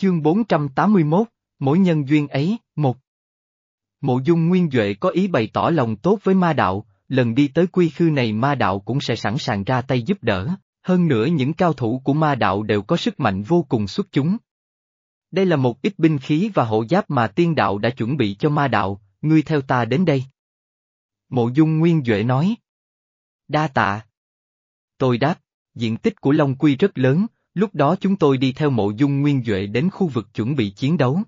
Chương 481, Mỗi nhân duyên ấy, một. Mộ dung nguyên Duệ có ý bày tỏ lòng tốt với ma đạo, lần đi tới quy khư này ma đạo cũng sẽ sẵn sàng ra tay giúp đỡ, hơn nữa những cao thủ của ma đạo đều có sức mạnh vô cùng xuất chúng. Đây là một ít binh khí và hộ giáp mà tiên đạo đã chuẩn bị cho ma đạo, ngươi theo ta đến đây. Mộ dung nguyên Duệ nói. Đa tạ. Tôi đáp, diện tích của Long Quy rất lớn, lúc đó chúng tôi đi theo mộ dung nguyên Duệ đến khu vực chuẩn bị chiến đấu.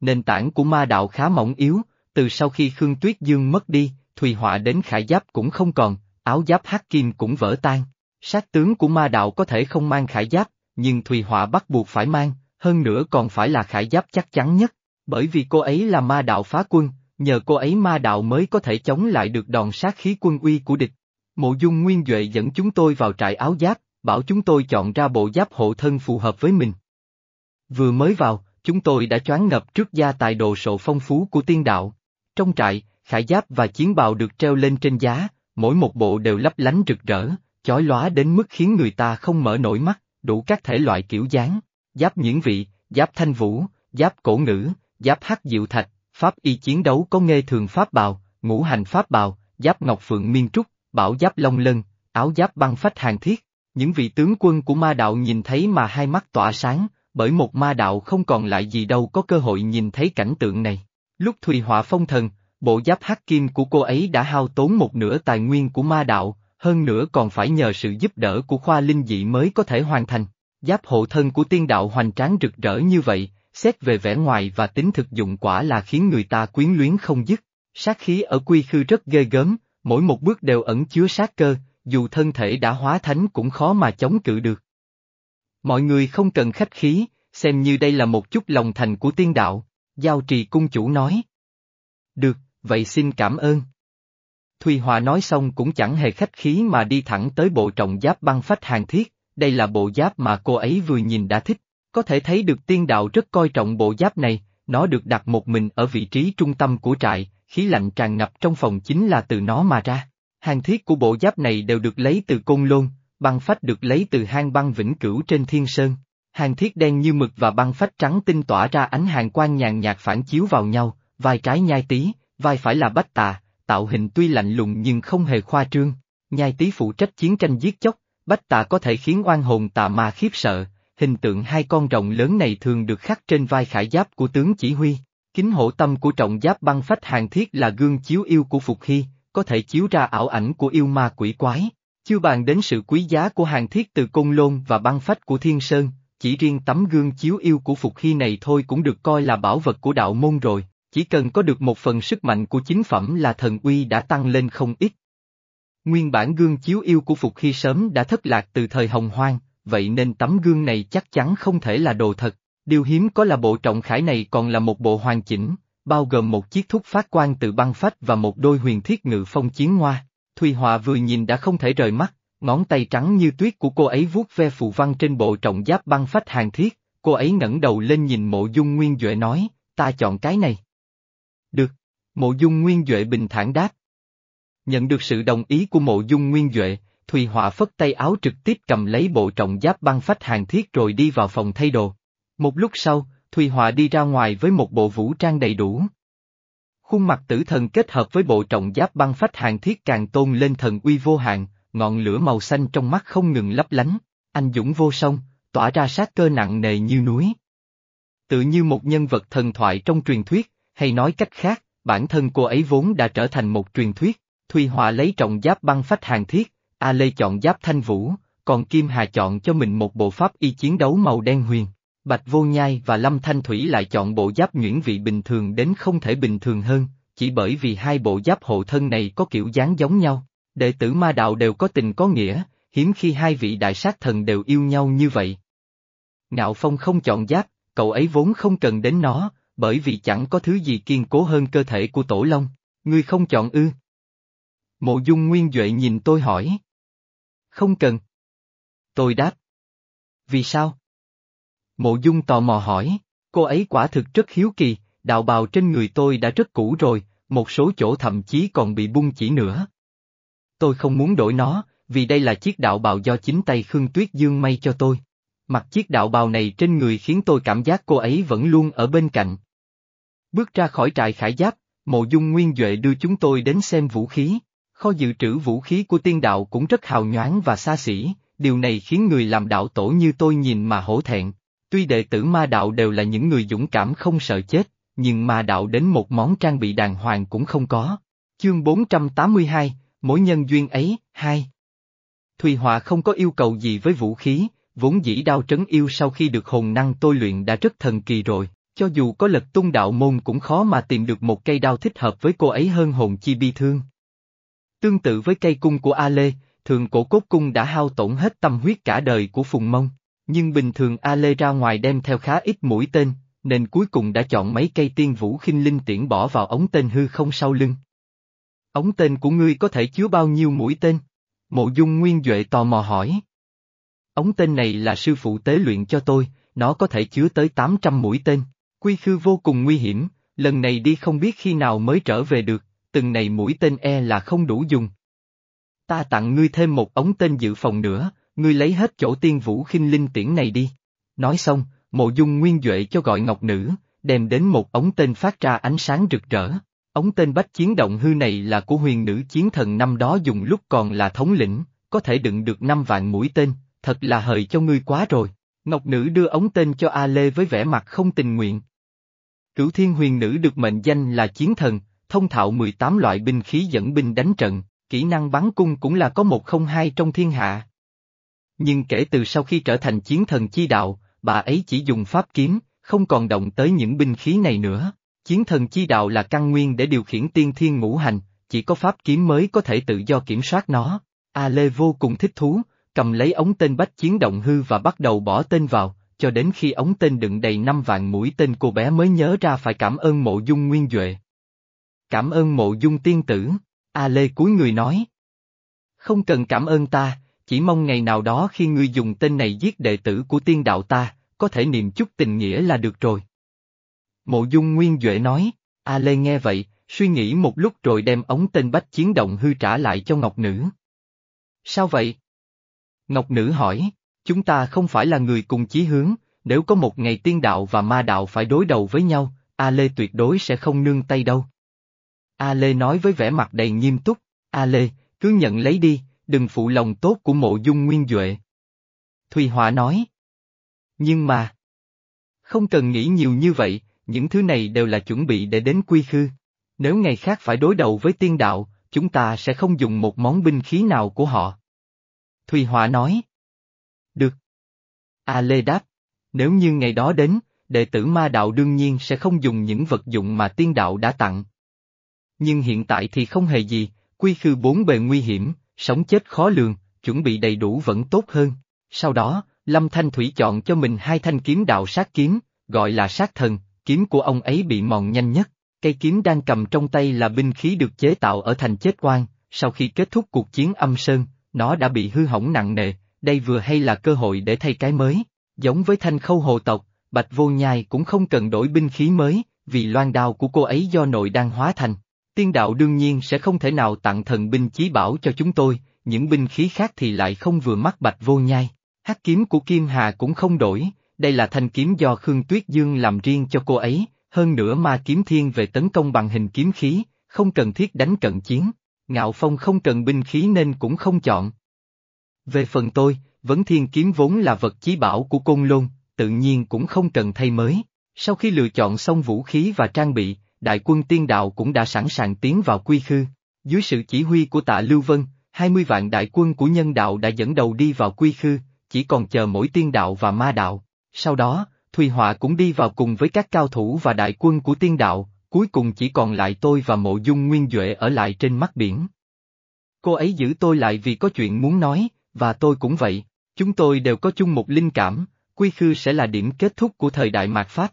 Nền tảng của ma đạo khá mỏng yếu, từ sau khi Khương Tuyết Dương mất đi, Thùy Họa đến khải giáp cũng không còn, áo giáp hắc kim cũng vỡ tan. Sát tướng của ma đạo có thể không mang khải giáp, nhưng Thùy Họa bắt buộc phải mang, hơn nữa còn phải là khải giáp chắc chắn nhất, bởi vì cô ấy là ma đạo phá quân, nhờ cô ấy ma đạo mới có thể chống lại được đòn sát khí quân uy của địch. Mộ dung nguyên Duệ dẫn chúng tôi vào trại áo giáp, bảo chúng tôi chọn ra bộ giáp hộ thân phù hợp với mình. Vừa mới vào, chúng tôi đã choáng ngập trước gia tài đồ sộ phong phú của tiên đạo. Trong trại, khải giáp và chiến bào được treo lên trên giá, mỗi một bộ đều lấp lánh rực rỡ, chói lóa đến mức khiến người ta không mở nổi mắt, đủ các thể loại kiểu dáng, giáp nhuyễn vị, giáp thanh vũ, giáp cổ ngữ, giáp hắc diệu thạch, pháp y chiến đấu có nghê thường pháp bào, ngũ hành pháp bào, giáp ngọc phượng miên trúc, bảo giáp long lân, áo giáp băng phách hàng thiết. Những vị tướng quân của ma đạo nhìn thấy mà hai mắt tỏa sáng, bởi một ma đạo không còn lại gì đâu có cơ hội nhìn thấy cảnh tượng này. Lúc Thùy Họa phong thần, bộ giáp hắc kim của cô ấy đã hao tốn một nửa tài nguyên của ma đạo, hơn nữa còn phải nhờ sự giúp đỡ của khoa linh dị mới có thể hoàn thành. Giáp hộ thân của tiên đạo hoành tráng rực rỡ như vậy, xét về vẻ ngoài và tính thực dụng quả là khiến người ta quyến luyến không dứt. Sát khí ở quy khư rất ghê gớm, mỗi một bước đều ẩn chứa sát cơ, dù thân thể đã hóa thánh cũng khó mà chống cự được. Mọi người không cần khách khí, xem như đây là một chút lòng thành của tiên đạo, giao trì cung chủ nói. Được, vậy xin cảm ơn. Thùy Hòa nói xong cũng chẳng hề khách khí mà đi thẳng tới bộ trọng giáp băng phách hàng thiết, đây là bộ giáp mà cô ấy vừa nhìn đã thích, có thể thấy được tiên đạo rất coi trọng bộ giáp này, nó được đặt một mình ở vị trí trung tâm của trại, khí lạnh tràn ngập trong phòng chính là từ nó mà ra. Hàng thiết của bộ giáp này đều được lấy từ côn lôn, băng phách được lấy từ hang băng vĩnh cửu trên thiên sơn. Hàng thiết đen như mực và băng phách trắng tinh tỏa ra ánh hàng quang nhàn nhạt phản chiếu vào nhau, vai trái nhai tí, vai phải là bách tà, tạo hình tuy lạnh lùng nhưng không hề khoa trương. Nhai tí phụ trách chiến tranh giết chóc, bách tà có thể khiến oan hồn tà ma khiếp sợ, hình tượng hai con rồng lớn này thường được khắc trên vai khải giáp của tướng chỉ huy. Kính hộ tâm của trọng giáp băng phách hàng thiết là gương chiếu yêu của Phục Hy, có thể chiếu ra ảo ảnh của yêu ma quỷ quái. Chưa bàn đến sự quý giá của hàng thiết từ côn lôn và băng phách của thiên sơn, chỉ riêng tấm gương chiếu yêu của Phục Hy này thôi cũng được coi là bảo vật của đạo môn rồi, chỉ cần có được một phần sức mạnh của chính phẩm là thần uy đã tăng lên không ít. Nguyên bản gương chiếu yêu của Phục Hy sớm đã thất lạc từ thời hồng hoang, vậy nên tấm gương này chắc chắn không thể là đồ thật. Điều hiếm có là bộ trọng khải này còn là một bộ hoàn chỉnh, bao gồm một chiếc thúc phát quang từ băng phách và một đôi huyền thiết ngự phong chiến hoa. Thùy Họa vừa nhìn đã không thể rời mắt, ngón tay trắng như tuyết của cô ấy vuốt ve phù văn trên bộ trọng giáp băng phách hàng thiết, cô ấy ngẩng đầu lên nhìn mộ dung nguyên Duệ nói, ta chọn cái này. Được, mộ dung nguyên Duệ bình thản đáp. Nhận được sự đồng ý của mộ dung nguyên Duệ, Thùy Họa phất tay áo trực tiếp cầm lấy bộ trọng giáp băng phách hàng thiết rồi đi vào phòng thay đồ. Một lúc sau, Thùy Họa đi ra ngoài với một bộ vũ trang đầy đủ. Khuôn mặt tử thần kết hợp với bộ trọng giáp băng phách hàng thiết càng tôn lên thần uy vô hạn, ngọn lửa màu xanh trong mắt không ngừng lấp lánh, anh dũng vô song, tỏa ra sát cơ nặng nề như núi. Tự như một nhân vật thần thoại trong truyền thuyết, hay nói cách khác, bản thân cô ấy vốn đã trở thành một truyền thuyết, Thùy Họa lấy trọng giáp băng phách hàng thiết, A Lê chọn giáp thanh vũ, còn Kim Hà chọn cho mình một bộ pháp y chiến đấu màu đen huyền. Bạch Vô Nhai và Lâm Thanh Thủy lại chọn bộ giáp nhuyễn vị bình thường đến không thể bình thường hơn, chỉ bởi vì hai bộ giáp hộ thân này có kiểu dáng giống nhau. Đệ tử ma đạo đều có tình có nghĩa, hiếm khi hai vị đại sát thần đều yêu nhau như vậy. Ngạo Phong không chọn giáp, cậu ấy vốn không cần đến nó, bởi vì chẳng có thứ gì kiên cố hơn cơ thể của Tổ Long. Ngươi không chọn ư? Mộ Dung Nguyên Duệ nhìn tôi hỏi. Không cần. Tôi đáp. Vì sao? Mộ Dung tò mò hỏi, cô ấy quả thực rất hiếu kỳ, đạo bào trên người tôi đã rất cũ rồi, một số chỗ thậm chí còn bị bung chỉ nữa. Tôi không muốn đổi nó, vì đây là chiếc đạo bào do chính tay Khương Tuyết Dương may cho tôi. Mặc chiếc đạo bào này trên người khiến tôi cảm giác cô ấy vẫn luôn ở bên cạnh. Bước ra khỏi trại khải giáp, mộ dung nguyên Duệ đưa chúng tôi đến xem vũ khí. Kho dự trữ vũ khí của tiên đạo cũng rất hào nhoáng và xa xỉ, điều này khiến người làm đạo tổ như tôi nhìn mà hổ thẹn. Tuy đệ tử ma đạo đều là những người dũng cảm không sợ chết, nhưng ma đạo đến một món trang bị đàng hoàng cũng không có. Chương 482, Mỗi nhân duyên ấy, hai. Thùy Họa không có yêu cầu gì với vũ khí, vốn dĩ đao trấn yêu sau khi được hồn năng tôi luyện đã rất thần kỳ rồi, cho dù có lật tung đạo môn cũng khó mà tìm được một cây đao thích hợp với cô ấy hơn hồn chi bi thương. Tương tự với cây cung của A Lê, thường cổ cốt cung đã hao tổn hết tâm huyết cả đời của Phùng Mông, nhưng bình thường A Lê ra ngoài đem theo khá ít mũi tên, nên cuối cùng đã chọn mấy cây tiên vũ khinh linh tiễn bỏ vào ống tên hư không sau lưng. Ống tên của ngươi có thể chứa bao nhiêu mũi tên? Mộ dung nguyên Duệ tò mò hỏi. Ống tên này là sư phụ tế luyện cho tôi, nó có thể chứa tới 800 mũi tên. Quy khư vô cùng nguy hiểm, lần này đi không biết khi nào mới trở về được, từng này mũi tên e là không đủ dùng. Ta tặng ngươi thêm một ống tên dự phòng nữa, ngươi lấy hết chỗ tiên vũ khinh linh tiễn này đi. Nói xong, mộ dung nguyên Duệ cho gọi ngọc nữ, đem đến một ống tên phát ra ánh sáng rực rỡ. Ống tên bách chiến động hư này là của huyền nữ chiến thần năm đó dùng lúc còn là thống lĩnh, có thể đựng được năm vạn mũi tên, thật là hời cho ngươi quá rồi. Ngọc nữ đưa ống tên cho A Lê với vẻ mặt không tình nguyện. Cửu thiên huyền nữ được mệnh danh là chiến thần, thông thạo 18 loại binh khí dẫn binh đánh trận, kỹ năng bắn cung cũng là có một không hai trong thiên hạ. Nhưng kể từ sau khi trở thành chiến thần chi đạo, bà ấy chỉ dùng pháp kiếm, không còn động tới những binh khí này nữa. Chiến thần chi đạo là căn nguyên để điều khiển tiên thiên ngũ hành, chỉ có pháp kiếm mới có thể tự do kiểm soát nó. A Lê vô cùng thích thú, cầm lấy ống tên bách chiến động hư và bắt đầu bỏ tên vào, cho đến khi ống tên đựng đầy năm vạn mũi tên cô bé mới nhớ ra phải cảm ơn mộ dung nguyên Duệ. Cảm ơn mộ dung tiên tử, A Lê cúi người nói. Không cần cảm ơn ta, chỉ mong ngày nào đó khi ngươi dùng tên này giết đệ tử của tiên đạo ta, có thể niệm chút tình nghĩa là được rồi. Mộ dung nguyên Duệ nói, A Lê nghe vậy, suy nghĩ một lúc rồi đem ống tên bách chiến động hư trả lại cho Ngọc Nữ. Sao vậy? Ngọc Nữ hỏi, chúng ta không phải là người cùng chí hướng, nếu có một ngày tiên đạo và ma đạo phải đối đầu với nhau, A Lê tuyệt đối sẽ không nương tay đâu. A Lê nói với vẻ mặt đầy nghiêm túc, A Lê, cứ nhận lấy đi, đừng phụ lòng tốt của mộ dung nguyên Duệ. Thùy Họa nói. Nhưng mà... Không cần nghĩ nhiều như vậy, những thứ này đều là chuẩn bị để đến quy khư. Nếu ngày khác phải đối đầu với tiên đạo, chúng ta sẽ không dùng một món binh khí nào của họ. Thùy Họa nói. Được. A Lê đáp. Nếu như ngày đó đến, đệ tử ma đạo đương nhiên sẽ không dùng những vật dụng mà tiên đạo đã tặng. Nhưng hiện tại thì không hề gì, quy khư bốn bề nguy hiểm, sống chết khó lường, chuẩn bị đầy đủ vẫn tốt hơn. Sau đó, Lâm Thanh Thủy chọn cho mình hai thanh kiếm đạo sát kiếm, gọi là sát thần, kiếm của ông ấy bị mòn nhanh nhất. Cây kiếm đang cầm trong tay là binh khí được chế tạo ở thành chết quan, sau khi kết thúc cuộc chiến âm sơn, nó đã bị hư hỏng nặng nề, đây vừa hay là cơ hội để thay cái mới. Giống với thanh khâu hồ tộc, Bạch Vô Nhai cũng không cần đổi binh khí mới, vì loan đao của cô ấy do nội đang hóa thành. Tiên đạo đương nhiên sẽ không thể nào tặng thần binh chí bảo cho chúng tôi, những binh khí khác thì lại không vừa mắt Bạch Vô Nhai. Hắc kiếm của Kim Hà cũng không đổi, đây là thanh kiếm do Khương Tuyết Dương làm riêng cho cô ấy, hơn nữa ma kiếm thiên về tấn công bằng hình kiếm khí, không cần thiết đánh cận chiến. Ngạo Phong không cần binh khí nên cũng không chọn. Về phần tôi, vấn thiên kiếm vốn là vật chí bảo của côn lôn, tự nhiên cũng không cần thay mới. Sau khi lựa chọn xong vũ khí và trang bị, đại quân tiên đạo cũng đã sẵn sàng tiến vào quy khư. Dưới sự chỉ huy của tạ Lưu Vân, 20 vạn đại quân của nhân đạo đã dẫn đầu đi vào quy khư, chỉ còn chờ mỗi tiên đạo và ma đạo. Sau đó, Thùy Họa cũng đi vào cùng với các cao thủ và đại quân của tiên đạo, cuối cùng chỉ còn lại tôi và mộ dung nguyên Duệ ở lại trên mắt biển. Cô ấy giữ tôi lại vì có chuyện muốn nói, và tôi cũng vậy, chúng tôi đều có chung một linh cảm, Quy Khư sẽ là điểm kết thúc của thời đại mạt Pháp.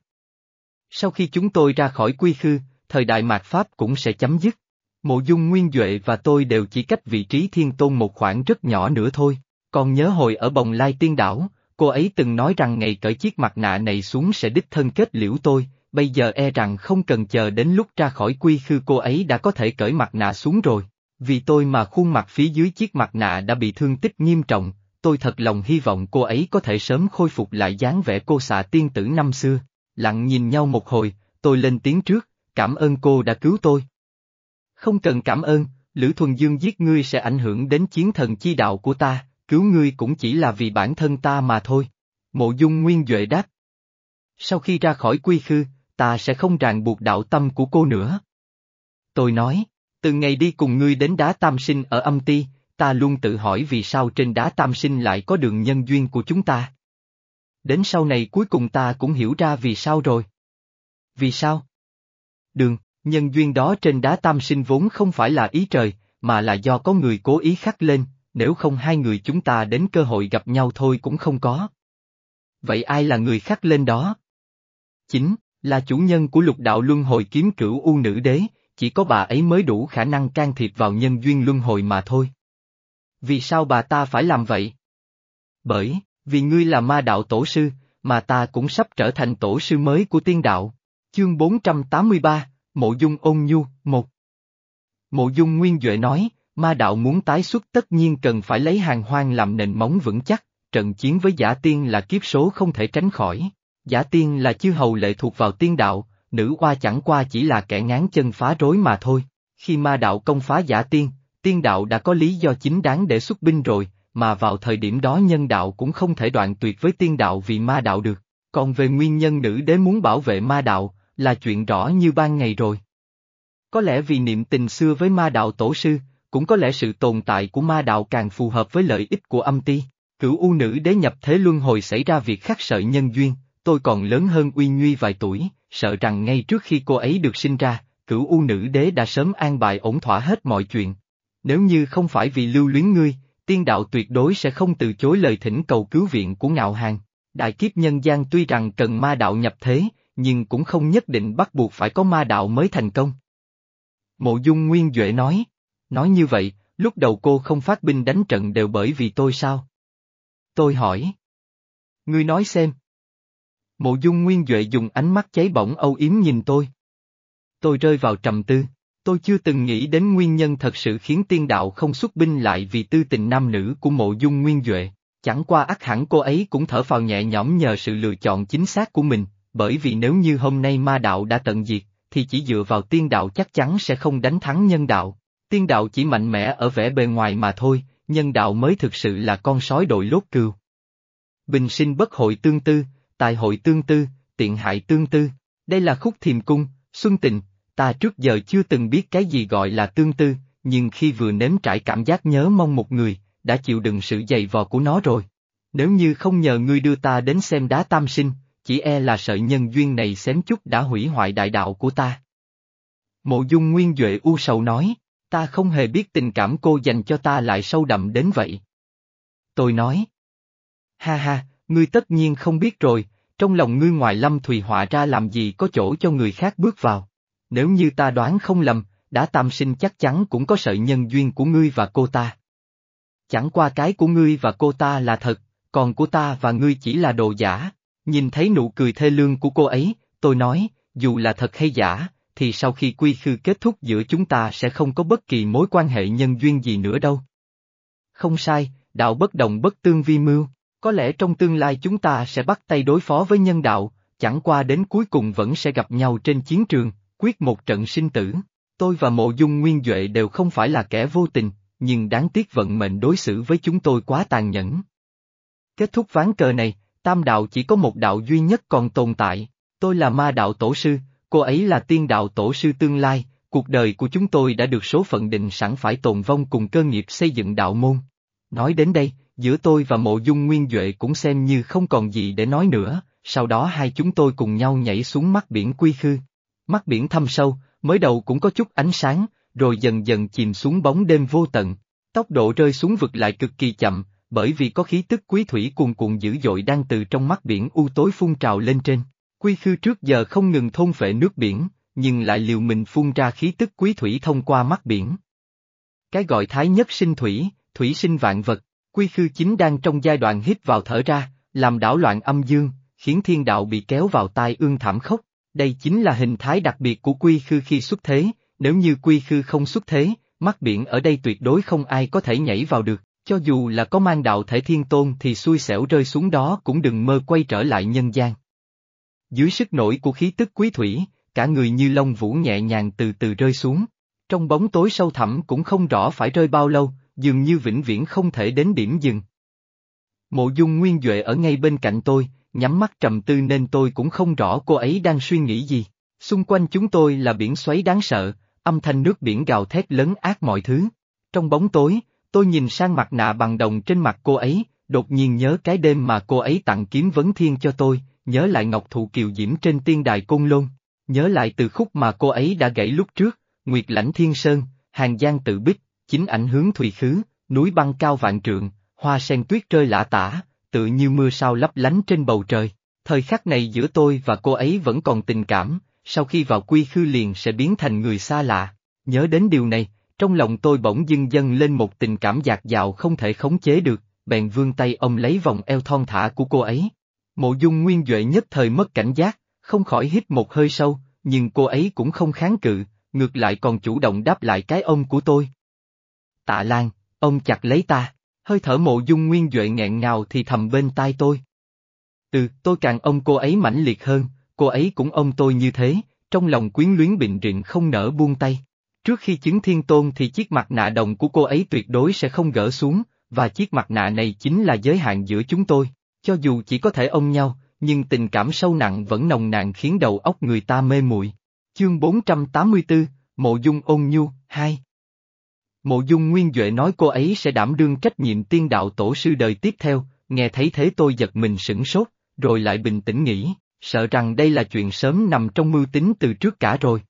Sau khi chúng tôi ra khỏi Quy Khư, thời đại mạt Pháp cũng sẽ chấm dứt. Mộ dung Nguyên Duệ và tôi đều chỉ cách vị trí thiên tôn một khoảng rất nhỏ nữa thôi, còn nhớ hồi ở bồng lai tiên đảo, cô ấy từng nói rằng ngày cởi chiếc mặt nạ này xuống sẽ đích thân kết liễu tôi, bây giờ e rằng không cần chờ đến lúc ra khỏi quy khư cô ấy đã có thể cởi mặt nạ xuống rồi. Vì tôi mà khuôn mặt phía dưới chiếc mặt nạ đã bị thương tích nghiêm trọng, tôi thật lòng hy vọng cô ấy có thể sớm khôi phục lại dáng vẻ cô xạ tiên tử năm xưa. Lặng nhìn nhau một hồi, tôi lên tiếng trước, cảm ơn cô đã cứu tôi. Không cần cảm ơn, Lữ Thuần Dương giết ngươi sẽ ảnh hưởng đến chiến thần chi đạo của ta, cứu ngươi cũng chỉ là vì bản thân ta mà thôi. Mộ dung nguyên Duệ đáp. Sau khi ra khỏi quy khư, ta sẽ không ràng buộc đạo tâm của cô nữa. Tôi nói, từ ngày đi cùng ngươi đến đá tam sinh ở âm ti, ta luôn tự hỏi vì sao trên đá tam sinh lại có đường nhân duyên của chúng ta. Đến sau này cuối cùng ta cũng hiểu ra vì sao rồi. Vì sao? Đường, nhân duyên đó trên đá tam sinh vốn không phải là ý trời, mà là do có người cố ý khắc lên, nếu không hai người chúng ta đến cơ hội gặp nhau thôi cũng không có. Vậy ai là người khắc lên đó? Chính, là chủ nhân của lục đạo luân hồi kiếm cửu u nữ đế, chỉ có bà ấy mới đủ khả năng can thiệp vào nhân duyên luân hồi mà thôi. Vì sao bà ta phải làm vậy? Bởi, vì ngươi là ma đạo tổ sư, mà ta cũng sắp trở thành tổ sư mới của tiên đạo. Chương 483, Mộ Dung ôn nhu, 1. Mộ Dung Nguyên Duệ nói, ma đạo muốn tái xuất tất nhiên cần phải lấy hàng hoang làm nền móng vững chắc, trận chiến với giả tiên là kiếp số không thể tránh khỏi. Giả tiên là chư hầu lệ thuộc vào tiên đạo, nữ hoa chẳng qua chỉ là kẻ ngán chân phá rối mà thôi. Khi ma đạo công phá giả tiên, tiên đạo đã có lý do chính đáng để xuất binh rồi, mà vào thời điểm đó nhân đạo cũng không thể đoạn tuyệt với tiên đạo vì ma đạo được. Còn về nguyên nhân nữ đế muốn bảo vệ ma đạo, là chuyện rõ như ban ngày rồi. Có lẽ vì niệm tình xưa với ma đạo tổ sư, cũng có lẽ sự tồn tại của ma đạo càng phù hợp với lợi ích của âm ti. Cửu u nữ đế nhập thế luân hồi xảy ra việc khắc sợi nhân duyên, tôi còn lớn hơn Uy Nhuy vài tuổi, sợ rằng ngay trước khi cô ấy được sinh ra, cửu u nữ đế đã sớm an bài ổn thỏa hết mọi chuyện. Nếu như không phải vì lưu luyến ngươi, tiên đạo tuyệt đối sẽ không từ chối lời thỉnh cầu cứu viện của ngạo hàng. Đại kiếp nhân gian tuy rằng cần ma đạo nhập thế, nhưng cũng không nhất định bắt buộc phải có ma đạo mới thành công. Mộ dung Nguyên Duệ nói, nói như vậy, lúc đầu cô không phát binh đánh trận đều bởi vì tôi sao? Tôi hỏi. Ngươi nói xem. Mộ dung Nguyên Duệ dùng ánh mắt cháy bỏng âu yếm nhìn tôi. Tôi rơi vào trầm tư. Tôi chưa từng nghĩ đến nguyên nhân thật sự khiến tiên đạo không xuất binh lại vì tư tình nam nữ của mộ dung nguyên Duệ, chẳng qua ắt hẳn cô ấy cũng thở phào nhẹ nhõm nhờ sự lựa chọn chính xác của mình, bởi vì nếu như hôm nay ma đạo đã tận diệt, thì chỉ dựa vào tiên đạo chắc chắn sẽ không đánh thắng nhân đạo. Tiên đạo chỉ mạnh mẽ ở vẻ bề ngoài mà thôi, nhân đạo mới thực sự là con sói đội lốt cừu. Bình sinh bất hội tương tư, tài hội tương tư, tiện hại tương tư. Đây là khúc thiềm cung, xuân tình, ta trước giờ chưa từng biết cái gì gọi là tương tư, nhưng khi vừa nếm trải cảm giác nhớ mong một người, đã chịu đựng sự dày vò của nó rồi. Nếu như không nhờ ngươi đưa ta đến xem đá tam sinh, chỉ e là sợi nhân duyên này xém chút đã hủy hoại đại đạo của ta. Mộ dung nguyên Duệ u sầu nói, ta không hề biết tình cảm cô dành cho ta lại sâu đậm đến vậy. Tôi nói, ha ha, ngươi tất nhiên không biết rồi, trong lòng ngươi ngoài lâm thùy họa ra làm gì có chỗ cho người khác bước vào. Nếu như ta đoán không lầm, đã tam sinh chắc chắn cũng có sợi nhân duyên của ngươi và cô ta. Chẳng qua cái của ngươi và cô ta là thật, còn của ta và ngươi chỉ là đồ giả. Nhìn thấy nụ cười thê lương của cô ấy, tôi nói, dù là thật hay giả, thì sau khi quy khư kết thúc giữa chúng ta sẽ không có bất kỳ mối quan hệ nhân duyên gì nữa đâu. Không sai, đạo bất đồng bất tương vi mưu, có lẽ trong tương lai chúng ta sẽ bắt tay đối phó với nhân đạo, chẳng qua đến cuối cùng vẫn sẽ gặp nhau trên chiến trường, quyết một trận sinh tử. Tôi và mộ dung nguyên Duệ đều không phải là kẻ vô tình, nhưng đáng tiếc vận mệnh đối xử với chúng tôi quá tàn nhẫn. Kết thúc ván cờ này, tam đạo chỉ có một đạo duy nhất còn tồn tại, tôi là ma đạo tổ sư, cô ấy là tiên đạo tổ sư tương lai, cuộc đời của chúng tôi đã được số phận định sẵn phải tồn vong cùng cơ nghiệp xây dựng đạo môn. Nói đến đây, giữa tôi và mộ dung nguyên Duệ cũng xem như không còn gì để nói nữa, sau đó hai chúng tôi cùng nhau nhảy xuống mắt biển quy khư. Mắt biển thâm sâu, mới đầu cũng có chút ánh sáng, rồi dần dần chìm xuống bóng đêm vô tận. Tốc độ rơi xuống vực lại cực kỳ chậm, bởi vì có khí tức quý thủy cuồn cuộn dữ dội đang từ trong mắt biển u tối phun trào lên trên. Quy khư trước giờ không ngừng thôn phệ nước biển, nhưng lại liều mình phun ra khí tức quý thủy thông qua mắt biển. Cái gọi thái nhất sinh thủy, thủy sinh vạn vật, quy khư chính đang trong giai đoạn hít vào thở ra, làm đảo loạn âm dương, khiến thiên đạo bị kéo vào tai ương thảm khốc. Đây chính là hình thái đặc biệt của quy khư khi xuất thế, nếu như quy khư không xuất thế, mắt biển ở đây tuyệt đối không ai có thể nhảy vào được. Cho dù là có mang đạo thể thiên tôn thì xui xẻo rơi xuống đó cũng đừng mơ quay trở lại nhân gian. Dưới sức nổi của khí tức quý thủy, cả người như lông vũ nhẹ nhàng từ từ rơi xuống. Trong bóng tối sâu thẳm cũng không rõ phải rơi bao lâu, dường như vĩnh viễn không thể đến điểm dừng. Mộ dung nguyên Duệ ở ngay bên cạnh tôi, nhắm mắt trầm tư nên tôi cũng không rõ cô ấy đang suy nghĩ gì. Xung quanh chúng tôi là biển xoáy đáng sợ, âm thanh nước biển gào thét lớn ác mọi thứ. Trong bóng tối, tôi nhìn sang mặt nạ bằng đồng trên mặt cô ấy, đột nhiên nhớ cái đêm mà cô ấy tặng kiếm vấn thiên cho tôi, nhớ lại ngọc thụ kiều diễm trên tiên đài côn lôn, nhớ lại từ khúc mà cô ấy đã gãy lúc trước, Nguyệt lãnh thiên sơn, hàng giang tự bích, chính ảnh hướng thùy khứ, núi băng cao vạn trượng, hoa sen tuyết rơi lã tả, tự như mưa sao lấp lánh trên bầu trời. Thời khắc này giữa tôi và cô ấy vẫn còn tình cảm, sau khi vào quy khư liền sẽ biến thành người xa lạ. Nhớ đến điều này, trong lòng tôi bỗng dưng dâng lên một tình cảm dạt dào không thể khống chế được, bèn vươn tay ông lấy vòng eo thon thả của cô ấy. Mộ dung nguyên Duệ nhất thời mất cảnh giác, không khỏi hít một hơi sâu, nhưng cô ấy cũng không kháng cự, ngược lại còn chủ động đáp lại cái ông của tôi. Tạ Lan, ông chặt lấy ta, hơi thở mộ dung nguyên Duệ nghẹn ngào thì thầm bên tai tôi. Ừ, tôi càng ông cô ấy mãnh liệt hơn, cô ấy cũng ông tôi như thế, trong lòng quyến luyến bình rịn không nở buông tay. Trước khi chứng thiên tôn thì chiếc mặt nạ đồng của cô ấy tuyệt đối sẽ không gỡ xuống, và chiếc mặt nạ này chính là giới hạn giữa chúng tôi, cho dù chỉ có thể ôm nhau, nhưng tình cảm sâu nặng vẫn nồng nàn khiến đầu óc người ta mê muội. Chương 484, Mộ Dung ôn nhu, 2 Mộ Dung Nguyên Duệ nói cô ấy sẽ đảm đương trách nhiệm tiên đạo tổ sư đời tiếp theo, nghe thấy thế tôi giật mình sửng sốt, rồi lại bình tĩnh nghĩ, sợ rằng đây là chuyện sớm nằm trong mưu tính từ trước cả rồi.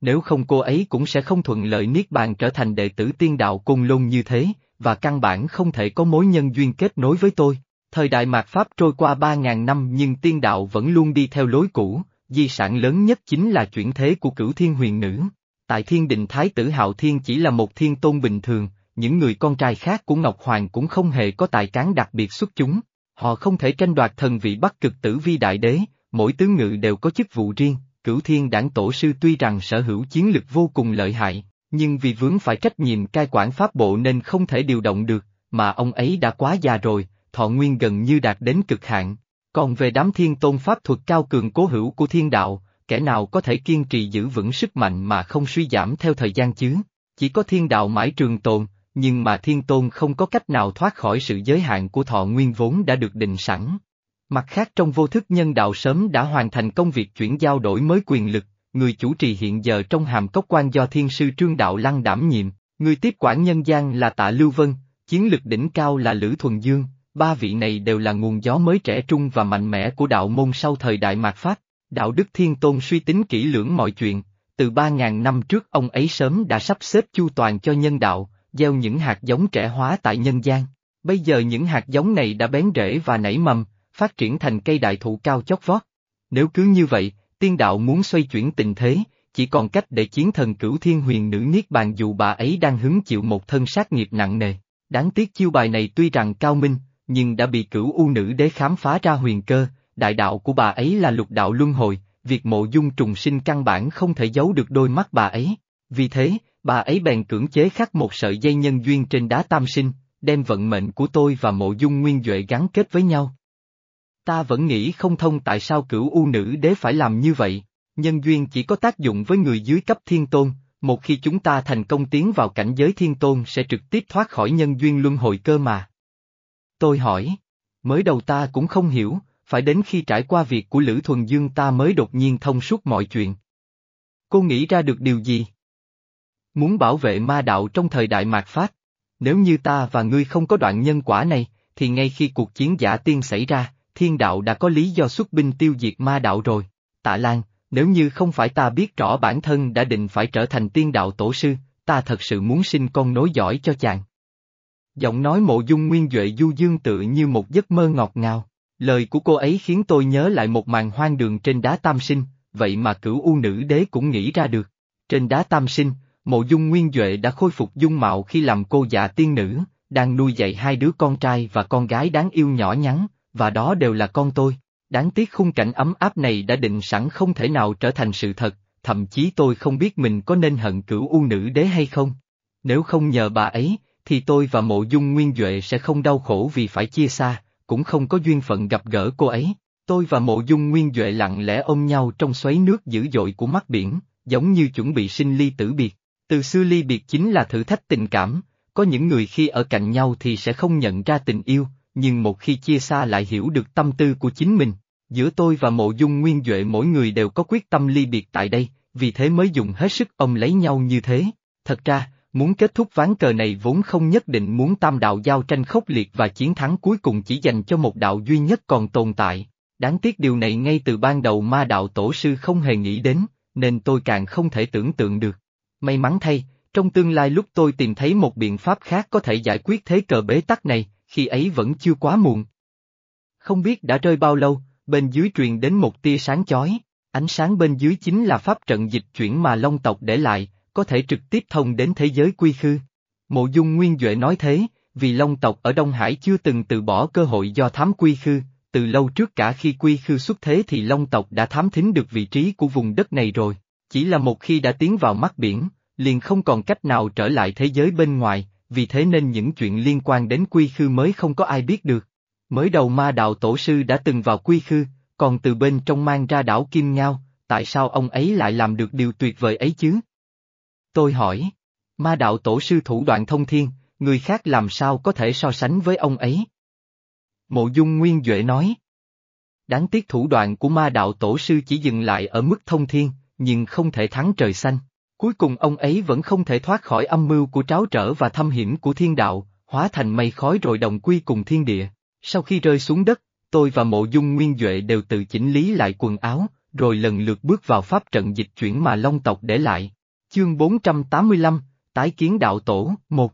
Nếu không cô ấy cũng sẽ không thuận lợi Niết Bàn trở thành đệ tử tiên đạo cung lôn như thế, và căn bản không thể có mối nhân duyên kết nối với tôi. Thời đại mạt Pháp trôi qua ba ngàn năm nhưng tiên đạo vẫn luôn đi theo lối cũ, di sản lớn nhất chính là chuyển thế của cửu thiên huyền nữ. Tại thiên đình Thái tử Hạo Thiên chỉ là một thiên tôn bình thường, những người con trai khác của Ngọc Hoàng cũng không hề có tài cán đặc biệt xuất chúng. Họ không thể tranh đoạt thần vị Bắc cực tử vi đại đế, mỗi tướng ngự đều có chức vụ riêng, cửu thiên đảng tổ sư tuy rằng sở hữu chiến lực vô cùng lợi hại, nhưng vì vướng phải trách nhiệm cai quản pháp bộ nên không thể điều động được, mà ông ấy đã quá già rồi, thọ nguyên gần như đạt đến cực hạn. Còn về đám thiên tôn pháp thuật cao cường cố hữu của thiên đạo, kẻ nào có thể kiên trì giữ vững sức mạnh mà không suy giảm theo thời gian chứ? Chỉ có thiên đạo mãi trường tồn, nhưng mà thiên tôn không có cách nào thoát khỏi sự giới hạn của thọ nguyên vốn đã được định sẵn. Mặt khác trong vô thức nhân đạo sớm đã hoàn thành công việc chuyển giao đổi mới quyền lực, người chủ trì hiện giờ trong hàm cốc quan do thiên sư trương đạo lăng đảm nhiệm, người tiếp quản nhân gian là tạ Lưu Vân, chiến lực đỉnh cao là Lữ Thuần Dương, ba vị này đều là nguồn gió mới trẻ trung và mạnh mẽ của đạo môn sau thời đại mạt Pháp. Đạo đức thiên tôn suy tính kỹ lưỡng mọi chuyện, từ ba ngàn năm trước ông ấy sớm đã sắp xếp chu toàn cho nhân đạo, gieo những hạt giống trẻ hóa tại nhân gian. Bây giờ những hạt giống này đã bén rễ và nảy mầm, phát triển thành cây đại thụ cao chót vót. Nếu cứ như vậy, tiên đạo muốn xoay chuyển tình thế, chỉ còn cách để chiến thần cửu thiên huyền nữ niết bàn dù bà ấy đang hứng chịu một thân sát nghiệp nặng nề. Đáng tiếc chiêu bài này tuy rằng cao minh, nhưng đã bị cửu u nữ đế khám phá ra huyền cơ, đại đạo của bà ấy là lục đạo luân hồi, việc mộ dung trùng sinh căn bản không thể giấu được đôi mắt bà ấy. Vì thế, bà ấy bèn cưỡng chế khắc một sợi dây nhân duyên trên đá tam sinh, đem vận mệnh của tôi và mộ dung nguyên Duệ gắn kết với nhau. Ta vẫn nghĩ không thông tại sao cửu u nữ đế phải làm như vậy, nhân duyên chỉ có tác dụng với người dưới cấp thiên tôn, một khi chúng ta thành công tiến vào cảnh giới thiên tôn sẽ trực tiếp thoát khỏi nhân duyên luân hồi cơ mà. Tôi hỏi, mới đầu ta cũng không hiểu, phải đến khi trải qua việc của Lữ Thuần Dương ta mới đột nhiên thông suốt mọi chuyện. Cô nghĩ ra được điều gì? Muốn bảo vệ ma đạo trong thời đại mạt Pháp. Nếu như ta và ngươi không có đoạn nhân quả này, thì ngay khi cuộc chiến giả tiên xảy ra, thiên đạo đã có lý do xuất binh tiêu diệt ma đạo rồi. Tạ Lan, nếu như không phải ta biết rõ bản thân đã định phải trở thành tiên đạo tổ sư, ta thật sự muốn sinh con nối giỏi cho chàng. Giọng nói mộ dung nguyên Duệ du dương tự như một giấc mơ ngọt ngào. Lời của cô ấy khiến tôi nhớ lại một màn hoang đường trên đá tam sinh, vậy mà cửu u nữ đế cũng nghĩ ra được. Trên đá tam sinh, mộ dung nguyên Duệ đã khôi phục dung mạo khi làm cô già tiên nữ, đang nuôi dạy hai đứa con trai và con gái đáng yêu nhỏ nhắn, và đó đều là con tôi. Đáng tiếc khung cảnh ấm áp này đã định sẵn không thể nào trở thành sự thật, thậm chí tôi không biết mình có nên hận cửu u nữ đế hay không. Nếu không nhờ bà ấy, thì tôi và mộ dung nguyên Duệ sẽ không đau khổ vì phải chia xa, cũng không có duyên phận gặp gỡ cô ấy. Tôi và mộ dung nguyên Duệ lặng lẽ ôm nhau trong xoáy nước dữ dội của mắt biển, giống như chuẩn bị sinh ly tử biệt. Từ xưa ly biệt chính là thử thách tình cảm, có những người khi ở cạnh nhau thì sẽ không nhận ra tình yêu, nhưng một khi chia xa lại hiểu được tâm tư của chính mình. Giữa tôi và mộ dung nguyên Duệ mỗi người đều có quyết tâm ly biệt tại đây, vì thế mới dùng hết sức ôm lấy nhau như thế. Thật ra, muốn kết thúc ván cờ này vốn không nhất định muốn tam đạo giao tranh khốc liệt và chiến thắng cuối cùng chỉ dành cho một đạo duy nhất còn tồn tại. Đáng tiếc điều này ngay từ ban đầu ma đạo tổ sư không hề nghĩ đến, nên tôi càng không thể tưởng tượng được. May mắn thay, trong tương lai lúc tôi tìm thấy một biện pháp khác có thể giải quyết thế cờ bế tắc này, khi ấy vẫn chưa quá muộn. Không biết đã rơi bao lâu, bên dưới truyền đến một tia sáng chói, ánh sáng bên dưới chính là pháp trận dịch chuyển mà Long tộc để lại, có thể trực tiếp thông đến thế giới quy khư. Mộ dung Nguyên Duệ nói thế, vì Long tộc ở Đông Hải chưa từng từ bỏ cơ hội do thám quy khư, từ lâu trước cả khi quy khư xuất thế thì Long tộc đã thám thính được vị trí của vùng đất này rồi, chỉ là một khi đã tiến vào mắt biển, liền không còn cách nào trở lại thế giới bên ngoài, vì thế nên những chuyện liên quan đến quy khư mới không có ai biết được. Mới đầu ma đạo tổ sư đã từng vào quy khư, còn từ bên trong mang ra đảo Kim Ngao, tại sao ông ấy lại làm được điều tuyệt vời ấy chứ? Tôi hỏi, ma đạo tổ sư thủ đoạn thông thiên, người khác làm sao có thể so sánh với ông ấy? Mộ dung Nguyên Duệ nói. Đáng tiếc thủ đoạn của ma đạo tổ sư chỉ dừng lại ở mức thông thiên, nhưng không thể thắng trời xanh. Cuối cùng ông ấy vẫn không thể thoát khỏi âm mưu của tráo trở và thâm hiểm của thiên đạo, hóa thành mây khói rồi đồng quy cùng thiên địa. Sau khi rơi xuống đất, tôi và mộ dung nguyên Duệ đều tự chỉnh lý lại quần áo, rồi lần lượt bước vào pháp trận dịch chuyển mà Long tộc để lại. Chương 485, Tái kiến đạo tổ, 1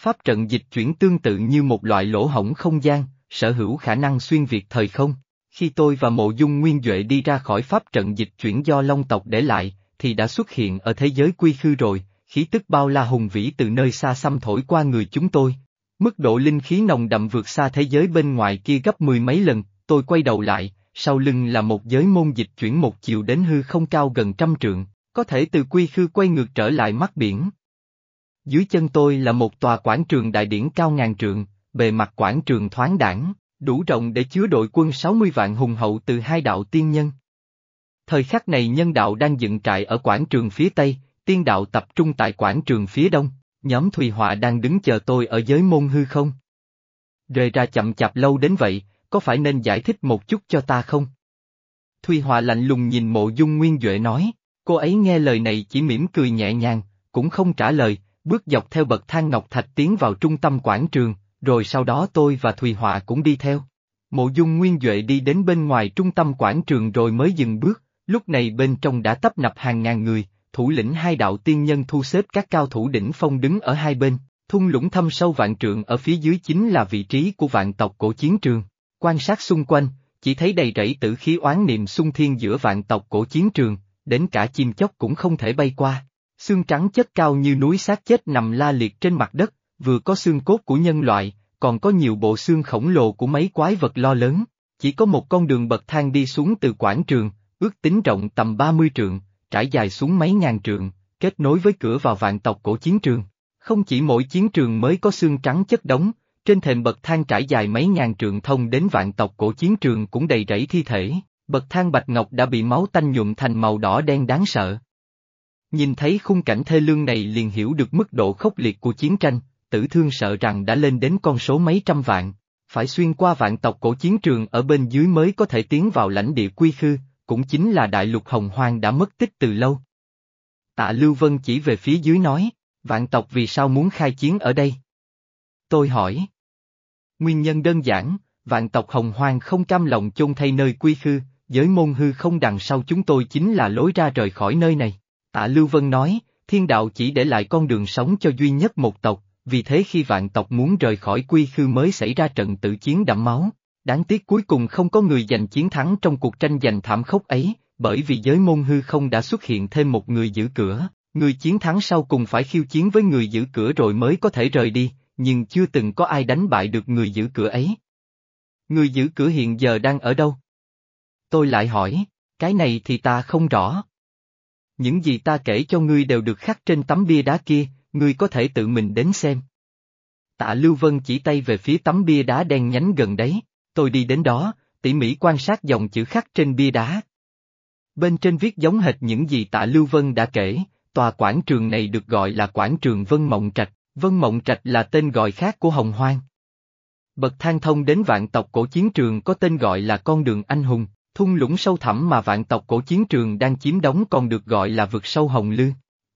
Pháp trận dịch chuyển tương tự như một loại lỗ hổng không gian, sở hữu khả năng xuyên việt thời không. Khi tôi và mộ dung nguyên Duệ đi ra khỏi pháp trận dịch chuyển do Long tộc để lại, thì đã xuất hiện ở thế giới quy khư rồi, khí tức bao la hùng vĩ từ nơi xa xăm thổi qua người chúng tôi. Mức độ linh khí nồng đậm vượt xa thế giới bên ngoài kia gấp mười mấy lần, tôi quay đầu lại, sau lưng là một giới môn dịch chuyển một chiều đến hư không cao gần trăm trượng, có thể từ quy khư quay ngược trở lại mắt biển. Dưới chân tôi là một tòa quảng trường đại điển cao ngàn trượng, bề mặt quảng trường thoáng đảng, đủ rộng để chứa đội quân 60 vạn hùng hậu từ hai đạo tiên nhân. Thời khắc này nhân đạo đang dựng trại ở quảng trường phía Tây, tiên đạo tập trung tại quảng trường phía Đông, nhóm Thùy Họa đang đứng chờ tôi ở giới môn hư không? Rời ra chậm chạp lâu đến vậy, có phải nên giải thích một chút cho ta không? Thùy Họa lạnh lùng nhìn mộ dung nguyên Duệ nói, cô ấy nghe lời này chỉ mỉm cười nhẹ nhàng, cũng không trả lời, bước dọc theo bậc thang ngọc thạch tiến vào trung tâm quảng trường, rồi sau đó tôi và Thùy Họa cũng đi theo. Mộ dung nguyên Duệ đi đến bên ngoài trung tâm quảng trường rồi mới dừng bước, Lúc này bên trong đã tấp nập hàng ngàn người, thủ lĩnh hai đạo tiên nhân thu xếp các cao thủ đỉnh phong đứng ở hai bên, thung lũng thâm sâu vạn trượng ở phía dưới chính là vị trí của vạn tộc cổ chiến trường. Quan sát xung quanh, chỉ thấy đầy rẫy tử khí oán niệm xung thiên giữa vạn tộc cổ chiến trường, đến cả chim chóc cũng không thể bay qua. Xương trắng chất cao như núi xác chết nằm la liệt trên mặt đất, vừa có xương cốt của nhân loại, còn có nhiều bộ xương khổng lồ của mấy quái vật lo lớn. Chỉ có một con đường bậc thang đi xuống từ quảng trường, ước tính rộng tầm 30 trượng, trải dài xuống mấy ngàn trượng, kết nối với cửa vào vạn tộc cổ chiến trường. Không chỉ mỗi chiến trường mới có xương trắng chất đống, trên thềm bậc thang trải dài mấy ngàn trượng thông đến vạn tộc cổ chiến trường cũng đầy rẫy thi thể, bậc thang bạch ngọc đã bị máu tanh nhuộm thành màu đỏ đen đáng sợ. Nhìn thấy khung cảnh thê lương này liền hiểu được mức độ khốc liệt của chiến tranh, tử thương sợ rằng đã lên đến con số mấy trăm vạn, phải xuyên qua vạn tộc cổ chiến trường ở bên dưới mới có thể tiến vào lãnh địa quy khư, cũng chính là đại lục hồng hoang đã mất tích từ lâu. Tạ Lưu Vân chỉ về phía dưới nói, vạn tộc vì sao muốn khai chiến ở đây? Tôi hỏi. Nguyên nhân đơn giản, vạn tộc hồng hoang không cam lòng chôn thay nơi quy khư, giới môn hư không đằng sau chúng tôi chính là lối ra rời khỏi nơi này. Tạ Lưu Vân nói, thiên đạo chỉ để lại con đường sống cho duy nhất một tộc, vì thế khi vạn tộc muốn rời khỏi quy khư mới xảy ra trận tự chiến đẫm máu. Đáng tiếc cuối cùng không có người giành chiến thắng trong cuộc tranh giành thảm khốc ấy, bởi vì giới môn hư không đã xuất hiện thêm một người giữ cửa, người chiến thắng sau cùng phải khiêu chiến với người giữ cửa rồi mới có thể rời đi, nhưng chưa từng có ai đánh bại được người giữ cửa ấy. Người giữ cửa hiện giờ đang ở đâu? Tôi lại hỏi, cái này thì ta không rõ. Những gì ta kể cho ngươi đều được khắc trên tấm bia đá kia, ngươi có thể tự mình đến xem. Tạ Lưu Vân chỉ tay về phía tấm bia đá đen nhánh gần đấy, tôi đi đến đó, tỉ mỉ quan sát dòng chữ khắc trên bia đá. Bên trên viết giống hệt những gì tạ Lưu Vân đã kể, tòa quảng trường này được gọi là quảng trường Vân Mộng Trạch, Vân Mộng Trạch là tên gọi khác của Hồng Hoang. Bậc thang thông đến vạn tộc cổ chiến trường có tên gọi là con đường anh hùng, thung lũng sâu thẳm mà vạn tộc cổ chiến trường đang chiếm đóng còn được gọi là vực sâu hồng lư.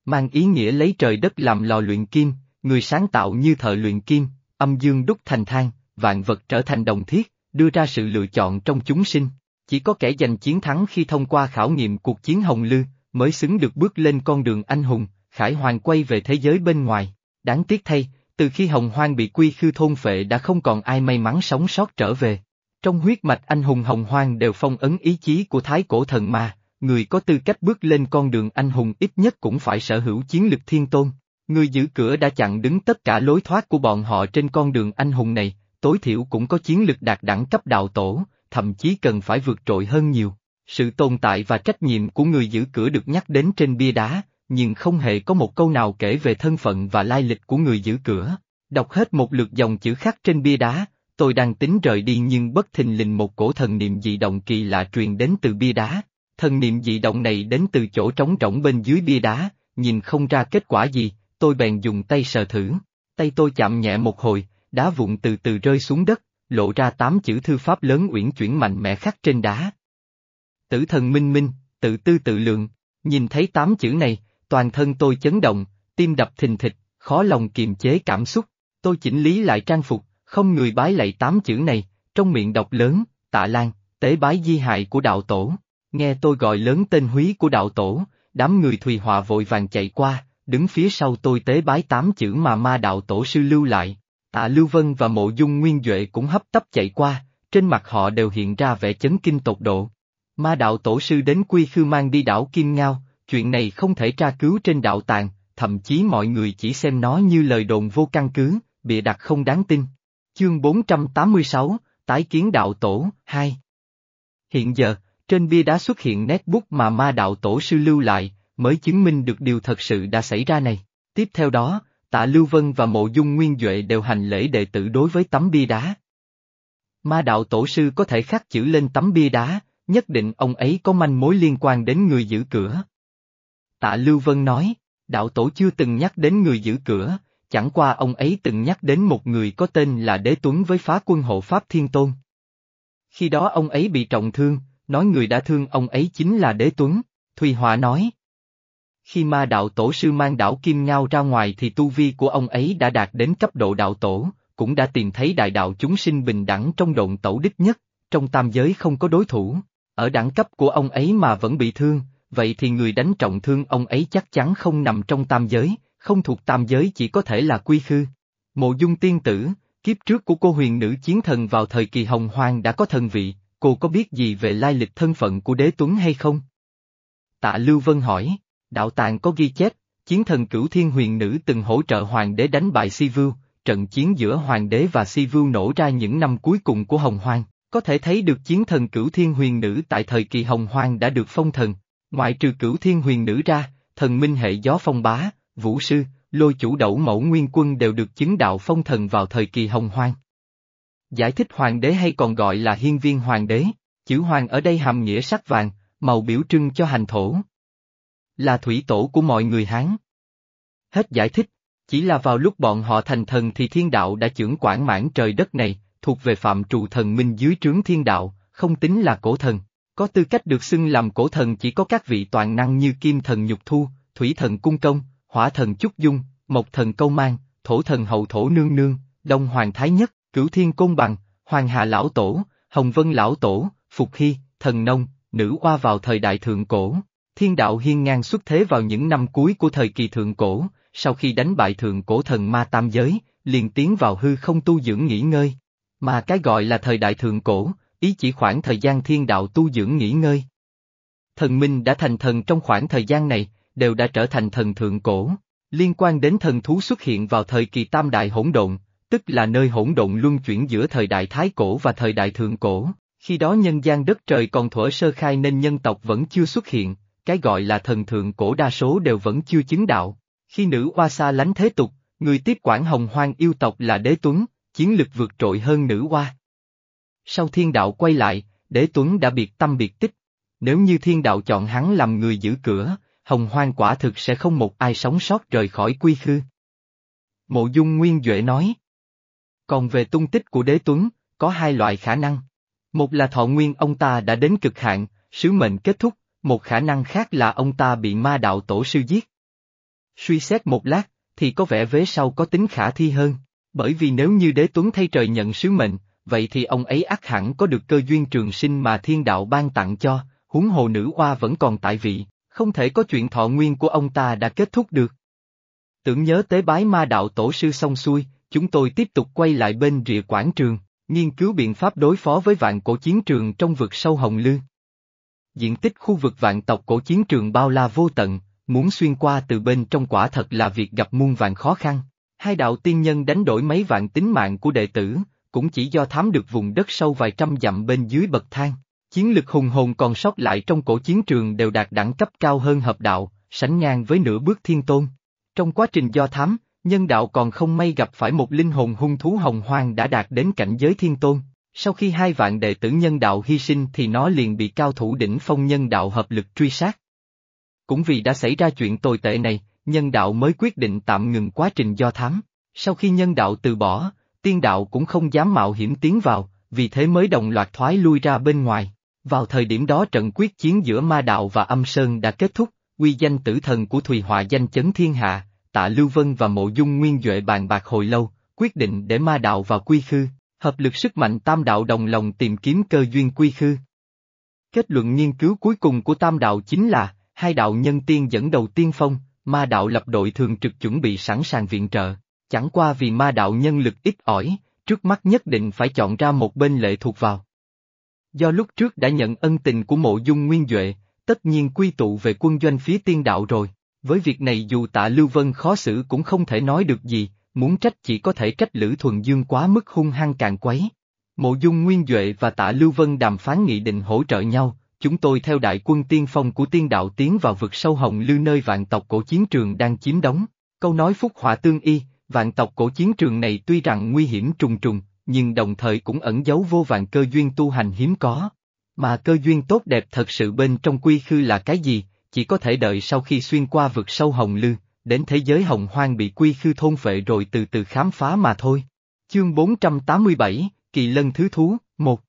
Mang ý nghĩa lấy trời đất làm lò luyện kim, người sáng tạo như thợ luyện kim, âm dương đúc thành thang, vạn vật trở thành đồng thiết, đưa ra sự lựa chọn trong chúng sinh. Chỉ có kẻ giành chiến thắng khi thông qua khảo nghiệm cuộc chiến hồng lư, mới xứng được bước lên con đường anh hùng, khải hoàng quay về thế giới bên ngoài. Đáng tiếc thay, từ khi hồng hoang bị quy khư thôn phệ đã không còn ai may mắn sống sót trở về. Trong huyết mạch anh hùng hồng hoang đều phong ấn ý chí của thái cổ thần ma, người có tư cách bước lên con đường anh hùng ít nhất cũng phải sở hữu chiến lực thiên tôn. Người giữ cửa đã chặn đứng tất cả lối thoát của bọn họ trên con đường anh hùng này, tối thiểu cũng có chiến lực đạt đẳng cấp đạo tổ, thậm chí cần phải vượt trội hơn nhiều. Sự tồn tại và trách nhiệm của người giữ cửa được nhắc đến trên bia đá, nhưng không hề có một câu nào kể về thân phận và lai lịch của người giữ cửa. Đọc hết một lượt dòng chữ khắc trên bia đá, tôi đang tính rời đi nhưng bất thình lình một cổ thần niệm dị động kỳ lạ truyền đến từ bia đá. Thần niệm dị động này đến từ chỗ trống rỗng bên dưới bia đá, nhìn không ra kết quả gì, tôi bèn dùng tay sờ thử. Tay tôi chạm nhẹ một hồi, đá vụn từ từ rơi xuống đất, lộ ra tám chữ thư pháp lớn uyển chuyển mạnh mẽ khắc trên đá. Tử thần minh minh, tự tư tự lượng, nhìn thấy tám chữ này, toàn thân tôi chấn động, tim đập thình thịch, khó lòng kiềm chế cảm xúc, tôi chỉnh lý lại trang phục, không người bái lạy tám chữ này, trong miệng đọc lớn, tạ lan, tế bái di hại của đạo tổ. Nghe tôi gọi lớn tên húy của đạo tổ, đám người Thùy Họa vội vàng chạy qua, đứng phía sau tôi tế bái tám chữ mà ma đạo tổ sư lưu lại. Tạ Lưu Vân và Mộ Dung Nguyên Duệ cũng hấp tấp chạy qua, trên mặt họ đều hiện ra vẻ chấn kinh tột độ. Ma đạo tổ sư đến quy khư mang đi đảo Kim Ngao, chuyện này không thể tra cứu trên đạo tàng, thậm chí mọi người chỉ xem nó như lời đồn vô căn cứ, bịa đặt không đáng tin. Chương 486, Tái kiến đạo tổ, 2 Hiện giờ, trên bia đá xuất hiện nét bút mà ma đạo tổ sư lưu lại, mới chứng minh được điều thật sự đã xảy ra này. Tiếp theo đó, tạ Lưu Vân và mộ dung nguyên Duệ đều hành lễ đệ tử đối với tấm bia đá. Ma đạo tổ sư có thể khắc chữ lên tấm bia đá, nhất định ông ấy có manh mối liên quan đến người giữ cửa. Tạ Lưu Vân nói, đạo tổ chưa từng nhắc đến người giữ cửa, chẳng qua ông ấy từng nhắc đến một người có tên là Đế Tuấn với phá quân hộ Pháp Thiên Tôn. Khi đó ông ấy bị trọng thương, nói người đã thương ông ấy chính là Đế Tuấn, Thùy Họa nói. Khi ma đạo tổ sư mang đảo Kim Ngao ra ngoài thì tu vi của ông ấy đã đạt đến cấp độ đạo tổ, cũng đã tìm thấy đại đạo chúng sinh bình đẳng trong độn tẩu đích nhất, trong tam giới không có đối thủ, ở đẳng cấp của ông ấy mà vẫn bị thương, vậy thì người đánh trọng thương ông ấy chắc chắn không nằm trong tam giới, không thuộc tam giới chỉ có thể là quy khư. Mộ dung tiên tử, kiếp trước của cô huyền nữ chiến thần vào thời kỳ hồng hoang đã có thần vị, cô có biết gì về lai lịch thân phận của đế tuấn hay không? Tạ Lưu Vân hỏi, đạo tàng có ghi chép, chiến thần cửu thiên huyền nữ từng hỗ trợ hoàng đế đánh bại Si Vưu, trận chiến giữa hoàng đế và Si Vưu nổ ra những năm cuối cùng của hồng hoang, có thể thấy được chiến thần cửu thiên huyền nữ tại thời kỳ hồng hoang đã được phong thần, ngoại trừ cửu thiên huyền nữ ra, thần minh hệ gió phong bá, vũ sư, lôi chủ đẩu mẫu nguyên quân đều được chứng đạo phong thần vào thời kỳ hồng hoang. Giải thích hoàng đế hay còn gọi là hiên viên hoàng đế, chữ hoàng ở đây hàm nghĩa sắc vàng, màu biểu trưng cho hành thổ. Là thủy tổ của mọi người Hán. Hết giải thích, chỉ là vào lúc bọn họ thành thần thì thiên đạo đã trưởng quản mãn trời đất này, thuộc về phạm trụ thần minh dưới trướng thiên đạo, không tính là cổ thần. Có tư cách được xưng làm cổ thần chỉ có các vị toàn năng như kim thần nhục thu, thủy thần cung công, hỏa thần Chúc Dung, mộc thần Câu Mang, thổ thần Hậu Thổ Nương Nương, đông hoàng Thái Nhất, cửu thiên côn bằng, hoàng hà lão tổ, hồng vân lão tổ, phục hy, thần nông, nữ oa vào thời đại thượng cổ. Thiên đạo hiên ngang xuất thế vào những năm cuối của thời kỳ thượng cổ, sau khi đánh bại thượng cổ thần ma tam giới, liền tiến vào hư không tu dưỡng nghỉ ngơi. Mà cái gọi là thời đại thượng cổ, ý chỉ khoảng thời gian thiên đạo tu dưỡng nghỉ ngơi. Thần minh đã thành thần trong khoảng thời gian này, đều đã trở thành thần thượng cổ. Liên quan đến thần thú xuất hiện vào thời kỳ tam đại hỗn độn, tức là nơi hỗn độn luân chuyển giữa thời đại thái cổ và thời đại thượng cổ. Khi đó nhân gian đất trời còn thuở sơ khai nên nhân tộc vẫn chưa xuất hiện, cái gọi là thần thượng cổ đa số đều vẫn chưa chứng đạo. Khi nữ oa sa lánh thế tục, người tiếp quản hồng hoang yêu tộc là Đế Tuấn, chiến lực vượt trội hơn nữ hoa. Sau thiên đạo quay lại, Đế Tuấn đã biệt tâm biệt tích. Nếu như thiên đạo chọn hắn làm người giữ cửa, hồng hoang quả thực sẽ không một ai sống sót rời khỏi quy khư. Mộ dung Nguyên Duệ nói. Còn về tung tích của đế tuấn, có hai loại khả năng. Một là thọ nguyên ông ta đã đến cực hạn, sứ mệnh kết thúc, một khả năng khác là ông ta bị ma đạo tổ sư giết. Suy xét một lát, thì có vẻ vế sau có tính khả thi hơn, bởi vì nếu như đế tuấn thay trời nhận sứ mệnh, vậy thì ông ấy ắt hẳn có được cơ duyên trường sinh mà thiên đạo ban tặng cho, huống hồ nữ oa vẫn còn tại vị, không thể có chuyện thọ nguyên của ông ta đã kết thúc được. Tưởng nhớ tế bái ma đạo tổ sư xong xuôi, chúng tôi tiếp tục quay lại bên rìa quảng trường, nghiên cứu biện pháp đối phó với vạn cổ chiến trường trong vực sâu Hồng Lư. Diện tích khu vực vạn tộc cổ chiến trường bao la vô tận, muốn xuyên qua từ bên trong quả thật là việc gặp muôn vạn khó khăn. Hai đạo tiên nhân đánh đổi mấy vạn tính mạng của đệ tử, cũng chỉ do thám được vùng đất sâu vài trăm dặm bên dưới bậc thang. Chiến lực hùng hồn còn sót lại trong cổ chiến trường đều đạt đẳng cấp cao hơn hợp đạo, sánh ngang với nửa bước thiên tôn. Trong quá trình do thám, nhân đạo còn không may gặp phải một linh hồn hung thú hồng hoang đã đạt đến cảnh giới thiên tôn. Sau khi hai vạn đệ tử nhân đạo hy sinh thì nó liền bị cao thủ đỉnh phong nhân đạo hợp lực truy sát. Cũng vì đã xảy ra chuyện tồi tệ này, nhân đạo mới quyết định tạm ngừng quá trình do thám. Sau khi nhân đạo từ bỏ, tiên đạo cũng không dám mạo hiểm tiến vào, vì thế mới đồng loạt thoái lui ra bên ngoài. Vào thời điểm đó trận quyết chiến giữa ma đạo và âm sơn đã kết thúc, quy danh tử thần của Thùy Họa danh chấn thiên hạ, tạ Lưu Vân và mộ dung nguyên Duệ bàn bạc hồi lâu, quyết định để ma đạo vào quy khư, hợp lực sức mạnh tam đạo đồng lòng tìm kiếm cơ duyên quy khư. Kết luận nghiên cứu cuối cùng của tam đạo chính là, hai đạo nhân tiên dẫn đầu tiên phong, ma đạo lập đội thường trực chuẩn bị sẵn sàng viện trợ, chẳng qua vì ma đạo nhân lực ít ỏi, trước mắt nhất định phải chọn ra một bên lệ thuộc vào. Do lúc trước đã nhận ân tình của mộ dung nguyên Duệ, tất nhiên quy tụ về quân doanh phía tiên đạo rồi. Với việc này dù tạ Lưu Vân khó xử cũng không thể nói được gì, muốn trách chỉ có thể trách Lữ Thuần Dương quá mức hung hăng càng quấy. Mộ dung Nguyên Duệ và tạ Lưu Vân đàm phán nghị định hỗ trợ nhau, chúng tôi theo đại quân tiên phong của tiên đạo tiến vào vực sâu hồng lưu nơi vạn tộc cổ chiến trường đang chiếm đóng. Câu nói phúc họa tương y, vạn tộc cổ chiến trường này tuy rằng nguy hiểm trùng trùng, nhưng đồng thời cũng ẩn giấu vô vàng cơ duyên tu hành hiếm có. Mà cơ duyên tốt đẹp thật sự bên trong quy khư là cái gì, chỉ có thể đợi sau khi xuyên qua vực sâu hồng lư, đến thế giới hồng hoang bị quy khư thôn phệ rồi từ từ khám phá mà thôi. Chương 487, Kỳ Lân Thứ Thú, 1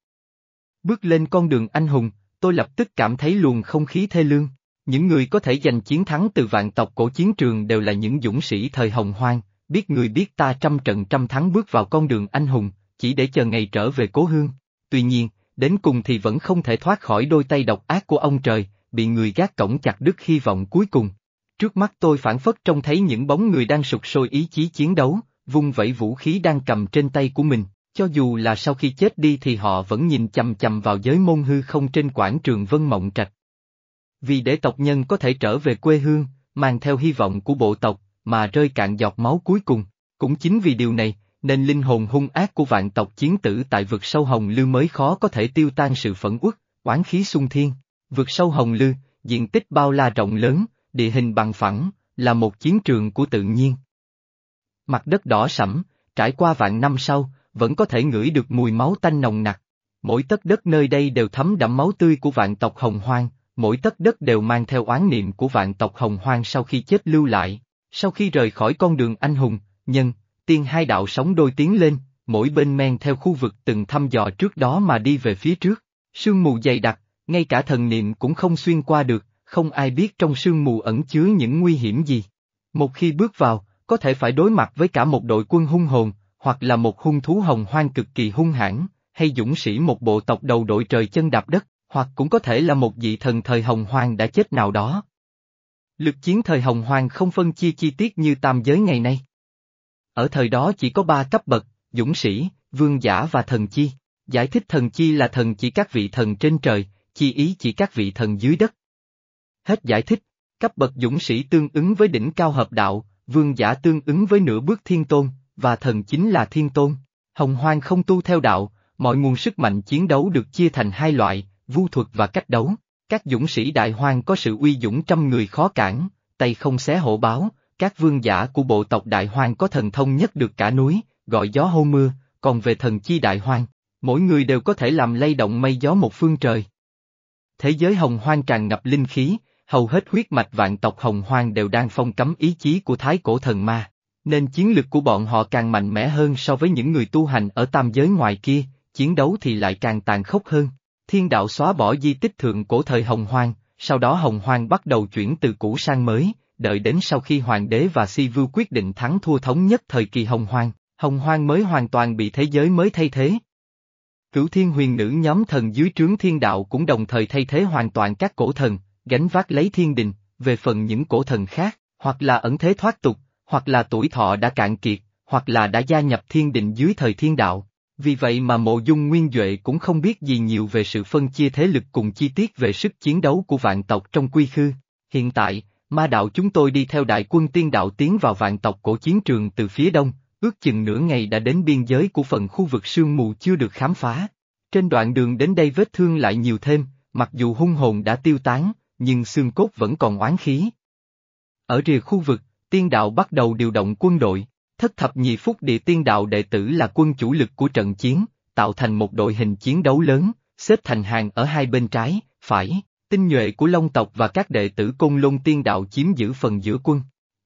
Bước lên con đường anh hùng, tôi lập tức cảm thấy luồng không khí thê lương. Những người có thể giành chiến thắng từ vạn tộc cổ chiến trường đều là những dũng sĩ thời hồng hoang, biết người biết ta trăm trận trăm thắng bước vào con đường anh hùng, chỉ để chờ ngày trở về cố hương. Tuy nhiên, đến cùng thì vẫn không thể thoát khỏi đôi tay độc ác của ông trời, bị người gác cổng chặt đứt hy vọng cuối cùng. Trước mắt tôi phản phất trông thấy những bóng người đang sụt sôi ý chí chiến đấu, vung vẩy vũ khí đang cầm trên tay của mình, cho dù là sau khi chết đi thì họ vẫn nhìn chầm chầm vào giới môn hư không trên quảng trường Vân Mộng Trạch. Vì để tộc nhân có thể trở về quê hương, mang theo hy vọng của bộ tộc, mà rơi cạn giọt máu cuối cùng, cũng chính vì điều này, nên linh hồn hung ác của vạn tộc chiến tử tại vực sâu hồng lư mới khó có thể tiêu tan sự phẫn uất, oán khí sung thiên. Vực sâu hồng lư, diện tích bao la rộng lớn, địa hình bằng phẳng, là một chiến trường của tự nhiên. Mặt đất đỏ sẫm, trải qua vạn năm sau, vẫn có thể ngửi được mùi máu tanh nồng nặc. Mỗi tấc đất nơi đây đều thấm đẫm máu tươi của vạn tộc hồng hoang, mỗi tấc đất đều mang theo oán niệm của vạn tộc hồng hoang sau khi chết lưu lại. Sau khi rời khỏi con đường anh hùng, nhân, tiên hai đạo sống đôi tiến lên, mỗi bên men theo khu vực từng thăm dò trước đó mà đi về phía trước. Sương mù dày đặc, ngay cả thần niệm cũng không xuyên qua được, không ai biết trong sương mù ẩn chứa những nguy hiểm gì. Một khi bước vào, có thể phải đối mặt với cả một đội quân hung hồn, hoặc là một hung thú hồng hoang cực kỳ hung hãn, hay dũng sĩ một bộ tộc đầu đội trời chân đạp đất, hoặc cũng có thể là một vị thần thời hồng hoang đã chết nào đó. Lực chiến thời hồng hoang không phân chia chi tiết như tam giới ngày nay. Ở thời đó chỉ có ba cấp bậc, dũng sĩ, vương giả và thần chi. Giải thích thần chi là thần chỉ các vị thần trên trời, chi ý chỉ các vị thần dưới đất. Hết giải thích, cấp bậc dũng sĩ tương ứng với đỉnh cao hợp đạo, vương giả tương ứng với nửa bước thiên tôn, và thần chính là thiên tôn. Hồng hoang không tu theo đạo, mọi nguồn sức mạnh chiến đấu được chia thành hai loại, vu thuật và cách đấu. Các dũng sĩ đại hoang có sự uy dũng trăm người khó cản, tay không xé hổ báo, các vương giả của bộ tộc Đại Hoang có thần thông nhất được cả núi, gọi gió hô mưa, còn về thần chi Đại Hoang, mỗi người đều có thể làm lay động mây gió một phương trời. Thế giới hồng hoang tràn ngập linh khí, hầu hết huyết mạch vạn tộc hồng hoang đều đang phong cấm ý chí của thái cổ thần ma, nên chiến lực của bọn họ càng mạnh mẽ hơn so với những người tu hành ở tam giới ngoài kia, chiến đấu thì lại càng tàn khốc hơn. Thiên đạo xóa bỏ di tích thượng cổ thời hồng hoang, sau đó hồng hoang bắt đầu chuyển từ cũ sang mới, đợi đến sau khi hoàng đế và si vưu quyết định thắng thua thống nhất thời kỳ hồng hoang, hồng hoang mới hoàn toàn bị thế giới mới thay thế. Cửu thiên huyền nữ nhóm thần dưới trướng thiên đạo cũng đồng thời thay thế hoàn toàn các cổ thần, gánh vác lấy thiên đình, về phần những cổ thần khác, hoặc là ẩn thế thoát tục, hoặc là tuổi thọ đã cạn kiệt, hoặc là đã gia nhập thiên đình dưới thời thiên đạo. Vì vậy mà mộ dung nguyên Duệ cũng không biết gì nhiều về sự phân chia thế lực cùng chi tiết về sức chiến đấu của vạn tộc trong quy khư. Hiện tại, ma đạo chúng tôi đi theo đại quân tiên đạo tiến vào vạn tộc cổ chiến trường từ phía đông, ước chừng nửa ngày đã đến biên giới của phần khu vực sương mù chưa được khám phá. Trên đoạn đường đến đây vết thương lại nhiều thêm, mặc dù hung hồn đã tiêu tán, nhưng xương cốt vẫn còn oán khí. Ở rìa khu vực, tiên đạo bắt đầu điều động quân đội, thất thập nhị phúc địa tiên đạo đệ tử là quân chủ lực của trận chiến, tạo thành một đội hình chiến đấu lớn, xếp thành hàng ở hai bên trái, phải, tinh nhuệ của Long tộc và các đệ tử Côn Lôn tiên đạo chiếm giữ phần giữa quân.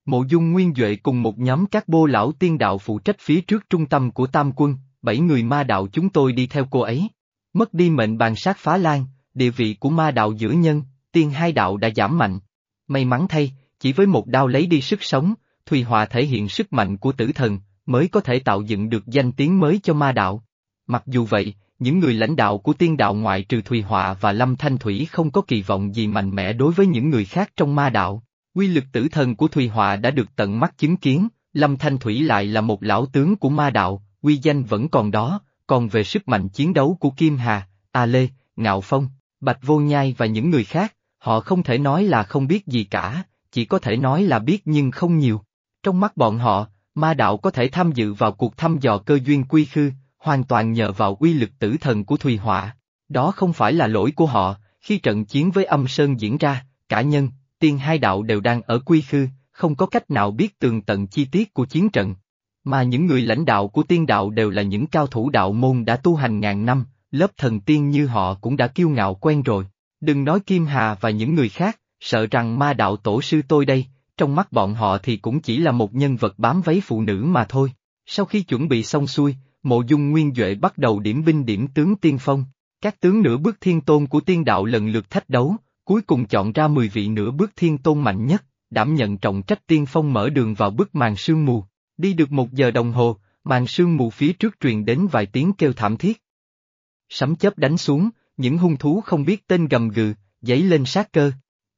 Mộ dung nguyên Duệ cùng một nhóm các bô lão tiên đạo phụ trách phía trước trung tâm của tam quân, bảy người ma đạo chúng tôi đi theo cô ấy. Mất đi mệnh bàn sát phá lan, địa vị của ma đạo giữa nhân, tiên hai đạo đã giảm mạnh. May mắn thay, chỉ với một đao lấy đi sức sống, Thùy Hòa thể hiện sức mạnh của tử thần, mới có thể tạo dựng được danh tiếng mới cho ma đạo. Mặc dù vậy, những người lãnh đạo của tiên đạo ngoại trừ Thùy Họa và Lâm Thanh Thủy không có kỳ vọng gì mạnh mẽ đối với những người khác trong ma đạo. Quy lực tử thần của Thùy Họa đã được tận mắt chứng kiến, Lâm Thanh Thủy lại là một lão tướng của ma đạo, quy danh vẫn còn đó, còn về sức mạnh chiến đấu của Kim Hà, A Lê, Ngạo Phong, Bạch Vô Nhai và những người khác, họ không thể nói là không biết gì cả, chỉ có thể nói là biết nhưng không nhiều. Trong mắt bọn họ, ma đạo có thể tham dự vào cuộc thăm dò cơ duyên quy khư, hoàn toàn nhờ vào uy lực tử thần của Thùy Họa. Đó không phải là lỗi của họ, khi trận chiến với âm sơn diễn ra, cả nhân, tiên hai đạo đều đang ở quy khư, không có cách nào biết tường tận chi tiết của chiến trận. Mà những người lãnh đạo của tiên đạo đều là những cao thủ đạo môn đã tu hành ngàn năm, lớp thần tiên như họ cũng đã kiêu ngạo quen rồi. Đừng nói Kim Hà và những người khác, sợ rằng ma đạo tổ sư tôi đây, trong mắt bọn họ thì cũng chỉ là một nhân vật bám váy phụ nữ mà thôi. Sau khi chuẩn bị xong xuôi, mộ dung nguyên Duệ bắt đầu điểm binh điểm tướng tiên phong. Các tướng nửa bước thiên tôn của tiên đạo lần lượt thách đấu, cuối cùng chọn ra 10 vị nửa bước thiên tôn mạnh nhất, đảm nhận trọng trách tiên phong mở đường vào bức màn sương mù. Đi được một giờ đồng hồ, màn sương mù phía trước truyền đến vài tiếng kêu thảm thiết. Sấm chớp đánh xuống, những hung thú không biết tên gầm gừ, dấy lên sát cơ,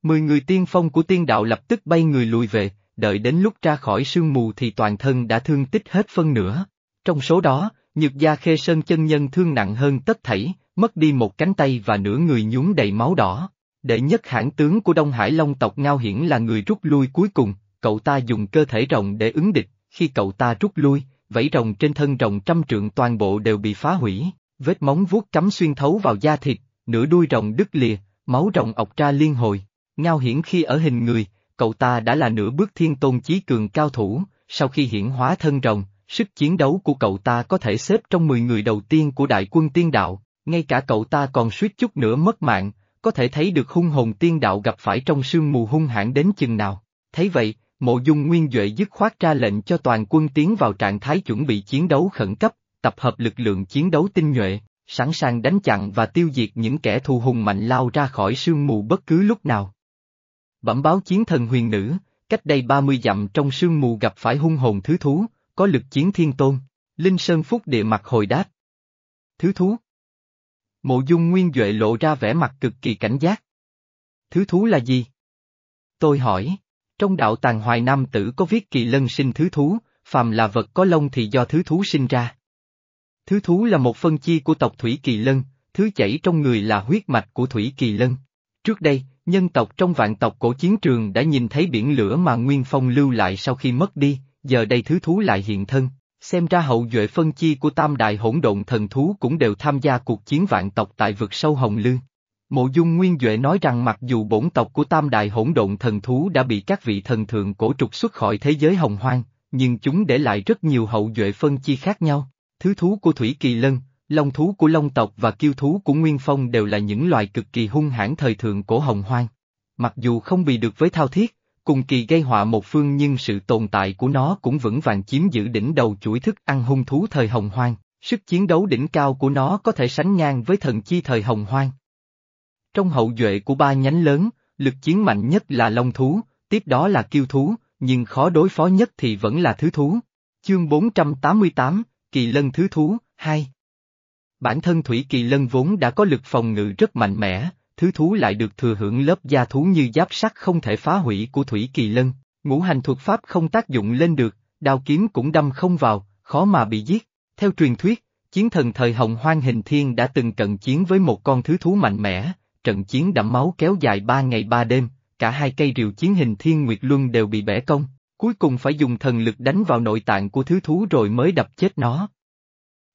Mười người tiên phong của tiên đạo lập tức bay người lùi về, đợi đến lúc ra khỏi sương mù thì toàn thân đã thương tích hết phân nửa. Trong số đó, nhược gia khê sơn chân nhân thương nặng hơn tất thảy, mất đi một cánh tay và nửa người nhún đầy máu đỏ. Đệ nhất hãn tướng của Đông Hải Long tộc Ngao Hiển là người rút lui cuối cùng, cậu ta dùng cơ thể rồng để ứng địch, khi cậu ta rút lui, vảy rồng trên thân rồng trăm trượng toàn bộ đều bị phá hủy, vết móng vuốt cắm xuyên thấu vào da thịt, nửa đuôi rồng đứt lìa, máu rồng ọc ra liên hồi. Ngao hiển khi ở hình người, cậu ta đã là nửa bước thiên tôn chí cường cao thủ, sau khi hiển hóa thân rồng, sức chiến đấu của cậu ta có thể xếp trong 10 người đầu tiên của đại quân tiên đạo, ngay cả cậu ta còn suýt chút nữa mất mạng, có thể thấy được hung hồn tiên đạo gặp phải trong sương mù hung hãn đến chừng nào. Thấy vậy, mộ dung nguyên Duệ dứt khoát ra lệnh cho toàn quân tiến vào trạng thái chuẩn bị chiến đấu khẩn cấp, tập hợp lực lượng chiến đấu tinh nhuệ, sẵn sàng đánh chặn và tiêu diệt những kẻ thù hùng mạnh lao ra khỏi sương mù bất cứ lúc nào. Bẩm báo chiến thần huyền nữ, cách đây 30 dặm trong sương mù gặp phải hung hồn thứ thú, có lực chiến thiên tôn. Linh Sơn Phúc địa mặt hồi đáp. Thứ thú. Mộ dung nguyên Duệ lộ ra vẻ mặt cực kỳ cảnh giác. Thứ thú là gì? Tôi hỏi, trong đạo tàng hoài nam tử có viết kỳ lân sinh thứ thú, phàm là vật có lông thì do thứ thú sinh ra. Thứ thú là một phân chi của tộc Thủy Kỳ Lân, thứ chảy trong người là huyết mạch của Thủy Kỳ Lân. Trước đây, nhân tộc trong vạn tộc cổ chiến trường đã nhìn thấy biển lửa mà Nguyên Phong lưu lại sau khi mất đi, giờ đây thứ thú lại hiện thân, xem ra hậu duệ phân chi của tam đại hỗn độn thần thú cũng đều tham gia cuộc chiến vạn tộc tại vực sâu Hồng Lư. Mộ dung Nguyên Duệ nói rằng mặc dù bổn tộc của tam đại hỗn độn thần thú đã bị các vị thần thượng cổ trục xuất khỏi thế giới hồng hoang, nhưng chúng để lại rất nhiều hậu duệ phân chi khác nhau. Thứ thú của Thủy Kỳ Lân, long thú của Long tộc và kiêu thú của Nguyên Phong đều là những loài cực kỳ hung hãn thời thượng cổ hồng hoang. Mặc dù không bị được với thao thiết, cùng kỳ gây họa một phương nhưng sự tồn tại của nó cũng vững vàng chiếm giữ đỉnh đầu chuỗi thức ăn hung thú thời hồng hoang, sức chiến đấu đỉnh cao của nó có thể sánh ngang với thần chi thời hồng hoang. Trong hậu duệ của ba nhánh lớn, lực chiến mạnh nhất là long thú, tiếp đó là kiêu thú, nhưng khó đối phó nhất thì vẫn là thứ thú. Chương 488, Kỳ Lân Thứ Thú, 2 Bản thân Thủy Kỳ Lân vốn đã có lực phòng ngự rất mạnh mẽ, thứ thú lại được thừa hưởng lớp da thú như giáp sắt không thể phá hủy của Thủy Kỳ Lân, ngũ hành thuật pháp không tác dụng lên được, đao kiếm cũng đâm không vào, khó mà bị giết. Theo truyền thuyết, chiến thần thời Hồng Hoang Hình Thiên đã từng cận chiến với một con thứ thú mạnh mẽ, trận chiến đẫm máu kéo dài ba ngày ba đêm, cả hai cây rìu chiến hình Thiên Nguyệt Luân đều bị bẻ cong, cuối cùng phải dùng thần lực đánh vào nội tạng của thứ thú rồi mới đập chết nó.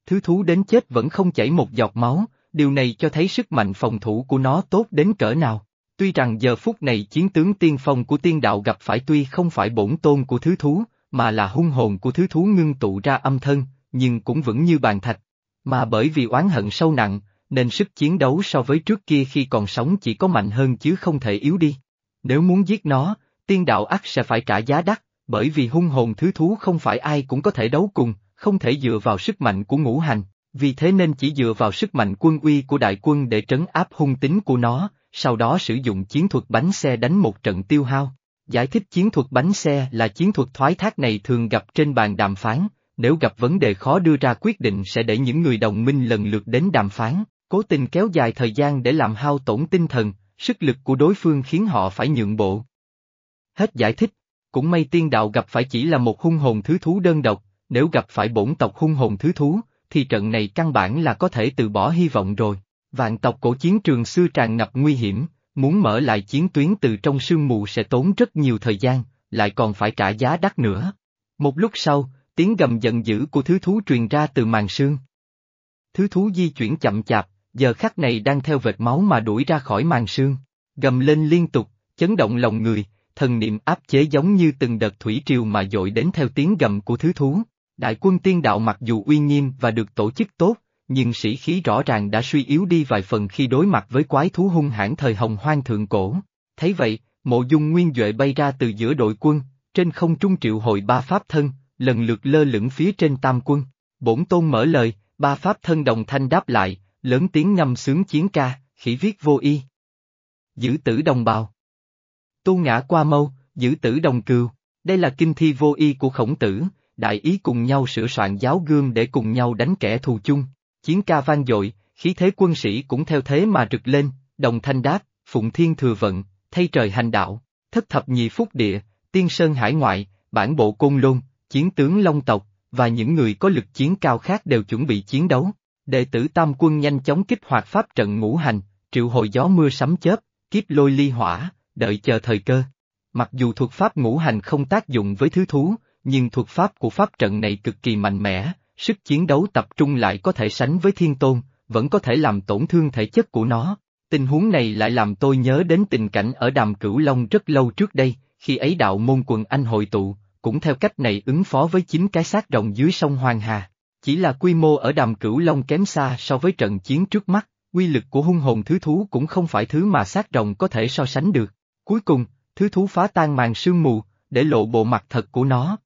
Thứ thú đến chết vẫn không chảy một giọt máu, điều này cho thấy sức mạnh phòng thủ của nó tốt đến cỡ nào. Tuy rằng giờ phút này chiến tướng tiên phong của tiên đạo gặp phải tuy không phải bổn tôn của thứ thú, mà là hung hồn của thứ thú ngưng tụ ra âm thân, nhưng cũng vững như bàn thạch. Mà bởi vì oán hận sâu nặng, nên sức chiến đấu so với trước kia khi còn sống chỉ có mạnh hơn chứ không thể yếu đi. Nếu muốn giết nó, tiên đạo ắt sẽ phải trả giá đắt, bởi vì hung hồn thứ thú không phải ai cũng có thể đấu cùng, không thể dựa vào sức mạnh của ngũ hành, vì thế nên chỉ dựa vào sức mạnh quân uy của đại quân để trấn áp hung tính của nó, sau đó sử dụng chiến thuật bánh xe đánh một trận tiêu hao. Giải thích chiến thuật bánh xe là chiến thuật thoái thác này thường gặp trên bàn đàm phán, nếu gặp vấn đề khó đưa ra quyết định sẽ để những người đồng minh lần lượt đến đàm phán, cố tình kéo dài thời gian để làm hao tổn tinh thần, sức lực của đối phương khiến họ phải nhượng bộ. Hết giải thích, cũng may tiên đạo gặp phải chỉ là một hung hồn thứ thú đơn độc, nếu gặp phải bổn tộc hung hồn thứ thú, thì trận này căn bản là có thể từ bỏ hy vọng rồi. Vạn tộc cổ chiến trường xưa tràn ngập nguy hiểm, muốn mở lại chiến tuyến từ trong sương mù sẽ tốn rất nhiều thời gian, lại còn phải trả giá đắt nữa. Một lúc sau, tiếng gầm giận dữ của thứ thú truyền ra từ màn sương. Thứ thú di chuyển chậm chạp, giờ khắc này đang theo vệt máu mà đuổi ra khỏi màn sương, gầm lên liên tục, chấn động lòng người, thần niệm áp chế giống như từng đợt thủy triều mà dội đến theo tiếng gầm của thứ thú. Đại quân tiên đạo mặc dù uy nghiêm và được tổ chức tốt, nhưng sĩ khí rõ ràng đã suy yếu đi vài phần khi đối mặt với quái thú hung hãn thời hồng hoang thượng cổ. Thấy vậy, mộ dung nguyên Duệ bay ra từ giữa đội quân, trên không trung triệu hội ba pháp thân, lần lượt lơ lửng phía trên tam quân. Bổn tôn mở lời, ba pháp thân đồng thanh đáp lại, lớn tiếng ngâm sướng chiến ca, khỉ viết vô y. Giữ tử đồng bào. Tu ngã qua mâu, giữ tử đồng cừu, đây là kinh thi vô y của khổng tử, đại ý cùng nhau sửa soạn giáo gương để cùng nhau đánh kẻ thù chung. Chiến ca vang dội, khí thế quân sĩ cũng theo thế mà rực lên, đồng thanh đáp, phụng thiên thừa vận, thay trời hành đạo, thất thập nhị phúc địa, tiên sơn hải ngoại, bản bộ côn lôn, chiến tướng long tộc, và những người có lực chiến cao khác đều chuẩn bị chiến đấu. Đệ tử tam quân nhanh chóng kích hoạt pháp trận ngũ hành, triệu hồi gió mưa sấm chớp, kiếp lôi ly hỏa, đợi chờ thời cơ. Mặc dù thuật pháp ngũ hành không tác dụng với thứ thú, nhưng thuật pháp của pháp trận này cực kỳ mạnh mẽ, sức chiến đấu tập trung lại có thể sánh với thiên tôn, vẫn có thể làm tổn thương thể chất của nó. Tình huống này lại làm tôi nhớ đến tình cảnh ở đàm cửu Long rất lâu trước đây, khi ấy đạo môn quần anh hội tụ, cũng theo cách này ứng phó với chính cái xác rồng dưới sông Hoàng Hà. Chỉ là quy mô ở đàm cửu Long kém xa so với trận chiến trước mắt, quy lực của hung hồn thứ thú cũng không phải thứ mà xác rồng có thể so sánh được. Cuối cùng, thứ thú phá tan màn sương mù, để lộ bộ mặt thật của nó.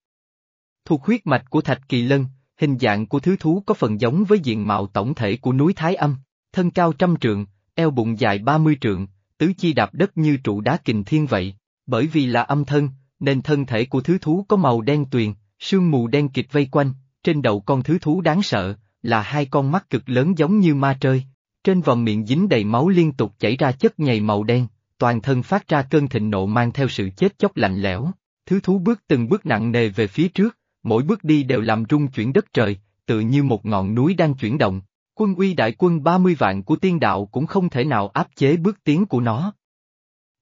Thuộc huyết mạch của Thạch Kỳ Lân, hình dạng của thứ thú có phần giống với diện mạo tổng thể của núi Thái Âm, thân cao trăm trượng, eo bụng dài ba mươi trượng, tứ chi đạp đất như trụ đá kình thiên vậy. Bởi vì là âm thân, nên thân thể của thứ thú có màu đen tuyền, sương mù đen kịch vây quanh, trên đầu con thứ thú đáng sợ, là hai con mắt cực lớn giống như ma trơi. Trên vòng miệng dính đầy máu liên tục chảy ra chất nhầy màu đen, toàn thân phát ra cơn thịnh nộ mang theo sự chết chóc lạnh lẽo. Thứ thú bước từng bước nặng nề về phía trước, mỗi bước đi đều làm rung chuyển đất trời, tự như một ngọn núi đang chuyển động. Quân uy đại quân 30 vạn của tiên đạo cũng không thể nào áp chế bước tiến của nó.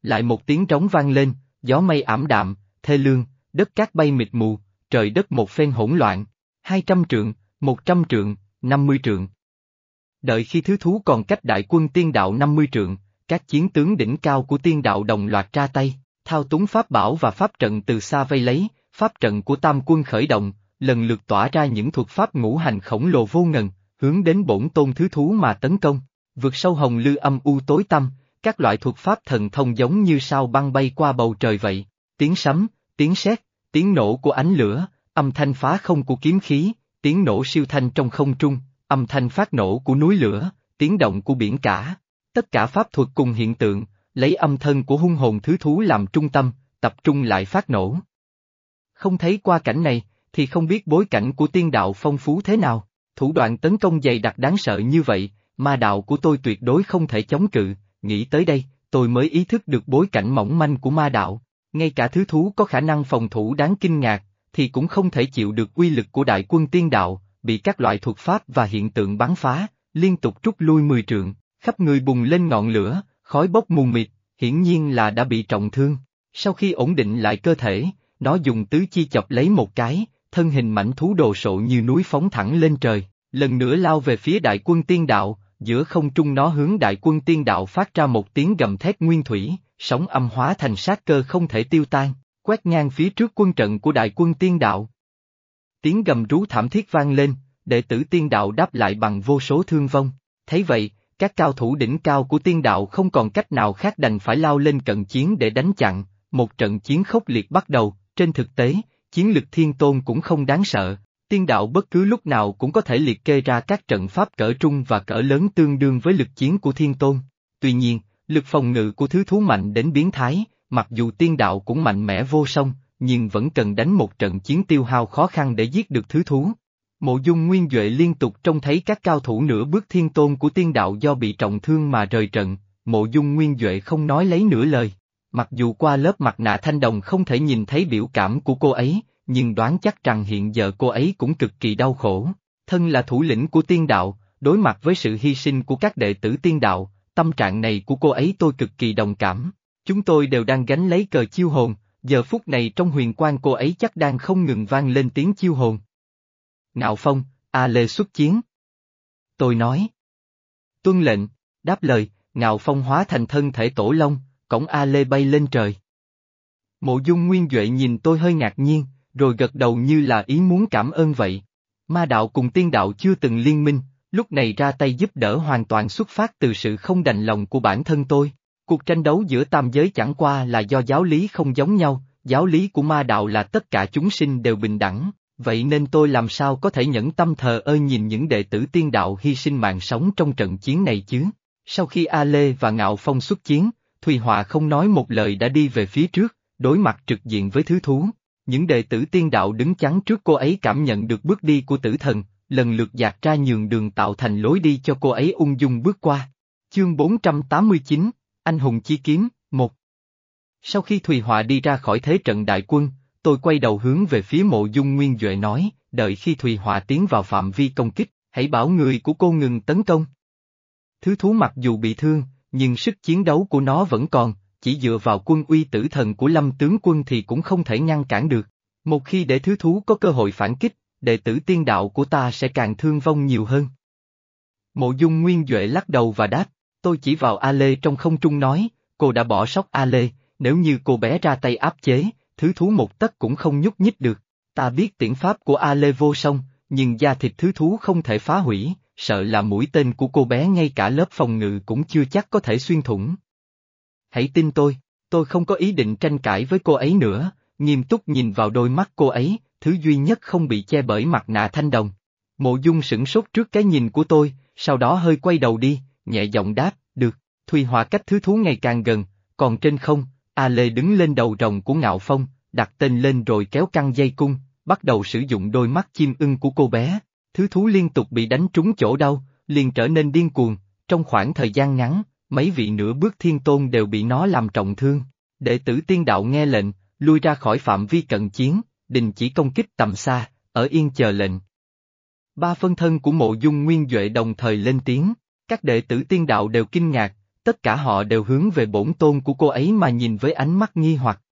Lại một tiếng trống vang lên, gió mây ảm đạm, thê lương, đất cát bay mịt mù, trời đất một phen hỗn loạn, 200 trượng, 100 trượng, 50 trượng. Đợi khi thứ thú còn cách đại quân tiên đạo 50 trượng, các chiến tướng đỉnh cao của tiên đạo đồng loạt ra tay, thao túng pháp bảo và pháp trận từ xa vây lấy, pháp trận của tam quân khởi động, lần lượt tỏa ra những thuật pháp ngũ hành khổng lồ vô ngần, hướng đến bổn tôn thứ thú mà tấn công. Vượt sâu hồng lư âm u tối tăm, các loại thuật pháp thần thông giống như sao băng bay qua bầu trời vậy, tiếng sấm, tiếng sét, tiếng nổ của ánh lửa, âm thanh phá không của kiếm khí, tiếng nổ siêu thanh trong không trung, âm thanh phát nổ của núi lửa, tiếng động của biển cả. Tất cả pháp thuật cùng hiện tượng, lấy âm thân của hung hồn thứ thú làm trung tâm, tập trung lại phát nổ. Không thấy qua cảnh này, thì không biết bối cảnh của tiên đạo phong phú thế nào, thủ đoạn tấn công dày đặc đáng sợ như vậy, ma đạo của tôi tuyệt đối không thể chống cự, nghĩ tới đây, tôi mới ý thức được bối cảnh mỏng manh của ma đạo. Ngay cả thứ thú có khả năng phòng thủ đáng kinh ngạc, thì cũng không thể chịu được quy lực của đại quân tiên đạo, bị các loại thuật pháp và hiện tượng bắn phá, liên tục trút lui mười trượng, khắp người bùng lên ngọn lửa, khói bốc mù mịt, hiển nhiên là đã bị trọng thương. Sau khi ổn định lại cơ thể, nó dùng tứ chi chọc lấy một cái, thân hình mảnh thú đồ sộ như núi phóng thẳng lên trời, lần nữa lao về phía đại quân tiên đạo, giữa không trung nó hướng đại quân tiên đạo phát ra một tiếng gầm thét nguyên thủy, sóng âm hóa thành sát cơ không thể tiêu tan, quét ngang phía trước quân trận của đại quân tiên đạo. Tiếng gầm rú thảm thiết vang lên, đệ tử tiên đạo đáp lại bằng vô số thương vong, thấy vậy, các cao thủ đỉnh cao của tiên đạo không còn cách nào khác đành phải lao lên cận chiến để đánh chặn, một trận chiến khốc liệt bắt đầu, trên thực tế, chiến lực thiên tôn cũng không đáng sợ, tiên đạo bất cứ lúc nào cũng có thể liệt kê ra các trận pháp cỡ trung và cỡ lớn tương đương với lực chiến của thiên tôn. Tuy nhiên, lực phòng ngự của thứ thú mạnh đến biến thái, mặc dù tiên đạo cũng mạnh mẽ vô song, nhưng vẫn cần đánh một trận chiến tiêu hao khó khăn để giết được thứ thú. Mộ dung nguyên Duệ liên tục trông thấy các cao thủ nửa bước thiên tôn của tiên đạo do bị trọng thương mà rời trận, mộ dung nguyên Duệ không nói lấy nửa lời. Mặc dù qua lớp mặt nạ thanh đồng không thể nhìn thấy biểu cảm của cô ấy, nhưng đoán chắc rằng hiện giờ cô ấy cũng cực kỳ đau khổ. Thân là thủ lĩnh của tiên đạo, đối mặt với sự hy sinh của các đệ tử tiên đạo, tâm trạng này của cô ấy tôi cực kỳ đồng cảm. Chúng tôi đều đang gánh lấy cờ chiêu hồn, giờ phút này trong huyền quan cô ấy chắc đang không ngừng vang lên tiếng chiêu hồn. Ngạo Phong, A Lê xuất chiến. Tôi nói. Tuân lệnh, đáp lời, Ngạo Phong hóa thành thân thể tổ long, cổng A Lê bay lên trời. Mộ dung nguyên Duệ nhìn tôi hơi ngạc nhiên, rồi gật đầu như là ý muốn cảm ơn vậy. Ma đạo cùng tiên đạo chưa từng liên minh, lúc này ra tay giúp đỡ hoàn toàn xuất phát từ sự không đành lòng của bản thân tôi. Cuộc tranh đấu giữa tam giới chẳng qua là do giáo lý không giống nhau, giáo lý của ma đạo là tất cả chúng sinh đều bình đẳng, vậy nên tôi làm sao có thể nhẫn tâm thờ ơ nhìn những đệ tử tiên đạo hy sinh mạng sống trong trận chiến này chứ? Sau khi A Lê và Ngạo Phong xuất chiến, Thùy Hòa không nói một lời đã đi về phía trước, đối mặt trực diện với thứ thú. Những đệ tử tiên đạo đứng chắn trước cô ấy cảm nhận được bước đi của tử thần, lần lượt dạt ra nhường đường tạo thành lối đi cho cô ấy ung dung bước qua. Chương 489, Anh hùng chi kiếm, 1 Sau khi Thùy Họa đi ra khỏi thế trận đại quân, tôi quay đầu hướng về phía mộ dung nguyên Duệ nói, đợi khi Thùy Họa tiến vào phạm vi công kích, hãy bảo người của cô ngừng tấn công. Thứ thú mặc dù bị thương, nhưng sức chiến đấu của nó vẫn còn, chỉ dựa vào quân uy tử thần của lâm tướng quân thì cũng không thể ngăn cản được. Một khi để thứ thú có cơ hội phản kích, đệ tử tiên đạo của ta sẽ càng thương vong nhiều hơn. Mộ dung nguyên Duệ lắc đầu và đáp, tôi chỉ vào A Lê trong không trung nói, cô đã bỏ sóc A Lê, nếu như cô bé ra tay áp chế, thứ thú một tấc cũng không nhúc nhích được. Ta biết tiễn pháp của A Lê vô song, nhưng da thịt thứ thú không thể phá hủy, sợ là mũi tên của cô bé ngay cả lớp phòng ngự cũng chưa chắc có thể xuyên thủng. Hãy tin tôi, tôi không có ý định tranh cãi với cô ấy nữa, nghiêm túc nhìn vào đôi mắt cô ấy, thứ duy nhất không bị che bởi mặt nạ thanh đồng. Mộ dung sửng sốt trước cái nhìn của tôi, sau đó hơi quay đầu đi, nhẹ giọng đáp, được, Thùy Hòa cách thứ thú ngày càng gần, còn trên không, A Lê đứng lên đầu rồng của ngạo phong, đặt tên lên rồi kéo căng dây cung, bắt đầu sử dụng đôi mắt chim ưng của cô bé, thứ thú liên tục bị đánh trúng chỗ đau, liền trở nên điên cuồng, trong khoảng thời gian ngắn, mấy vị nửa bước thiên tôn đều bị nó làm trọng thương. Đệ tử tiên đạo nghe lệnh, lui ra khỏi phạm vi cận chiến, đình chỉ công kích tầm xa, ở yên chờ lệnh. Ba phân thân của mộ dung nguyên Duệ đồng thời lên tiếng, các đệ tử tiên đạo đều kinh ngạc, tất cả họ đều hướng về bổn tôn của cô ấy mà nhìn với ánh mắt nghi hoặc.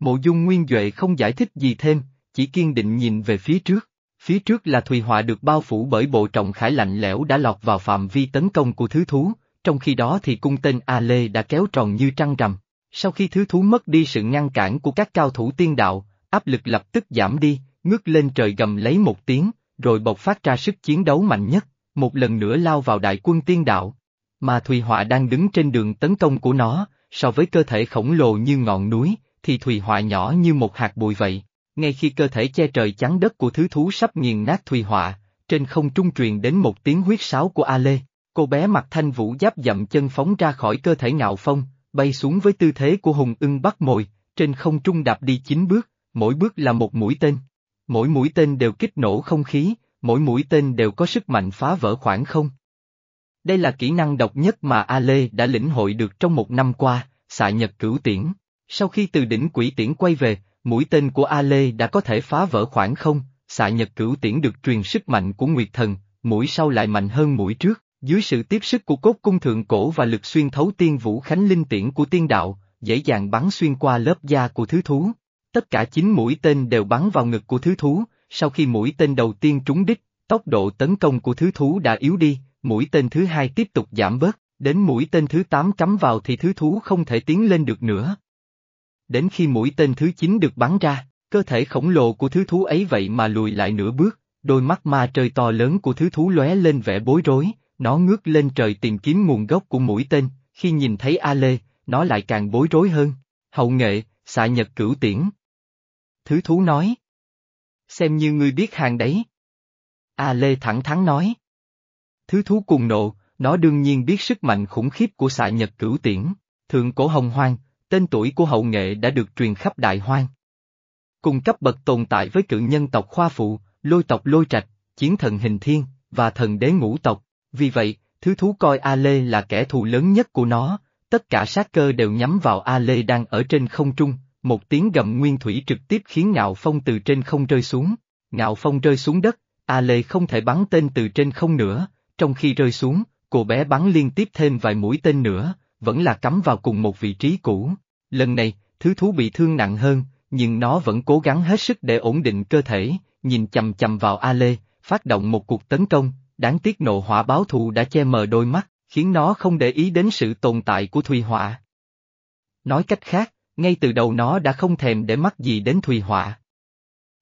Mộ dung nguyên Duệ không giải thích gì thêm, chỉ kiên định nhìn về phía trước. Phía trước là Thùy Họa được bao phủ bởi bộ trọng khải lạnh lẽo đã lọt vào phạm vi tấn công của thứ thú, trong khi đó thì cung tên A Lê đã kéo tròn như trăng rằm. Sau khi thứ thú mất đi sự ngăn cản của các cao thủ tiên đạo, áp lực lập tức giảm đi, ngước lên trời gầm lấy một tiếng, rồi bộc phát ra sức chiến đấu mạnh nhất, một lần nữa lao vào đại quân tiên đạo. Mà Thùy Họa đang đứng trên đường tấn công của nó, so với cơ thể khổng lồ như ngọn núi, thì Thùy Họa nhỏ như một hạt bụi vậy. Ngay khi cơ thể che trời chắn đất của thứ thú sắp nghiền nát Thùy Họa, trên không trung truyền đến một tiếng huyết sáo của A Lê, cô bé mặc thanh vũ giáp dậm chân phóng ra khỏi cơ thể ngạo phong, bay xuống với tư thế của hùng ưng bắt mồi, trên không trung đạp đi chín bước, mỗi bước là một mũi tên. Mỗi mũi tên đều kích nổ không khí, mỗi mũi tên đều có sức mạnh phá vỡ khoảng không. Đây là kỹ năng độc nhất mà A Lê đã lĩnh hội được trong một năm qua, xạ nhật cửu tiễn. Sau khi từ đỉnh quỷ tiễn quay về, mũi tên của A Lê đã có thể phá vỡ khoảng không, xạ nhật cửu tiễn được truyền sức mạnh của Nguyệt Thần, mũi sau lại mạnh hơn mũi trước, dưới sự tiếp sức của cốt cung thượng cổ và lực xuyên thấu tiên vũ khánh linh tiễn của tiên đạo, dễ dàng bắn xuyên qua lớp da của thứ thú. Tất cả chín mũi tên đều bắn vào ngực của thứ thú, sau khi mũi tên đầu tiên trúng đích, tốc độ tấn công của thứ thú đã yếu đi, mũi tên thứ hai tiếp tục giảm bớt, đến mũi tên thứ tám cắm vào thì thứ thú không thể tiến lên được nữa. Đến khi mũi tên thứ chín được bắn ra, cơ thể khổng lồ của thứ thú ấy vậy mà lùi lại nửa bước, đôi mắt ma trời to lớn của thứ thú lóe lên vẻ bối rối, nó ngước lên trời tìm kiếm nguồn gốc của mũi tên, khi nhìn thấy A Lê, nó lại càng bối rối hơn. Hậu nghệ, xạ nhật cửu tiễn. Thứ thú nói. Xem như ngươi biết hàng đấy. A Lê thẳng thắn nói. Thứ thú cùng nộ, nó đương nhiên biết sức mạnh khủng khiếp của xạ nhật cửu tiễn. Thượng cổ hồng hoang, tên tuổi của hậu nghệ đã được truyền khắp đại hoang. Cùng cấp bậc tồn tại với cự nhân tộc khoa phụ, lôi tộc lôi trạch, chiến thần hình thiên, và thần đế ngũ tộc. Vì vậy, thứ thú coi A Lê là kẻ thù lớn nhất của nó, tất cả sát cơ đều nhắm vào A Lê đang ở trên không trung, một tiếng gầm nguyên thủy trực tiếp khiến Ngạo Phong từ trên không rơi xuống. Ngạo Phong rơi xuống đất, A Lê không thể bắn tên từ trên không nữa, trong khi rơi xuống, cô bé bắn liên tiếp thêm vài mũi tên nữa, vẫn là cắm vào cùng một vị trí cũ. Lần này, thứ thú bị thương nặng hơn, nhưng nó vẫn cố gắng hết sức để ổn định cơ thể, nhìn chầm chầm vào A Lê, phát động một cuộc tấn công, đáng tiếc nộ hỏa báo thù đã che mờ đôi mắt, khiến nó không để ý đến sự tồn tại của Thùy Họa. Nói cách khác, ngay từ đầu nó đã không thèm để mắt gì đến Thùy Họa.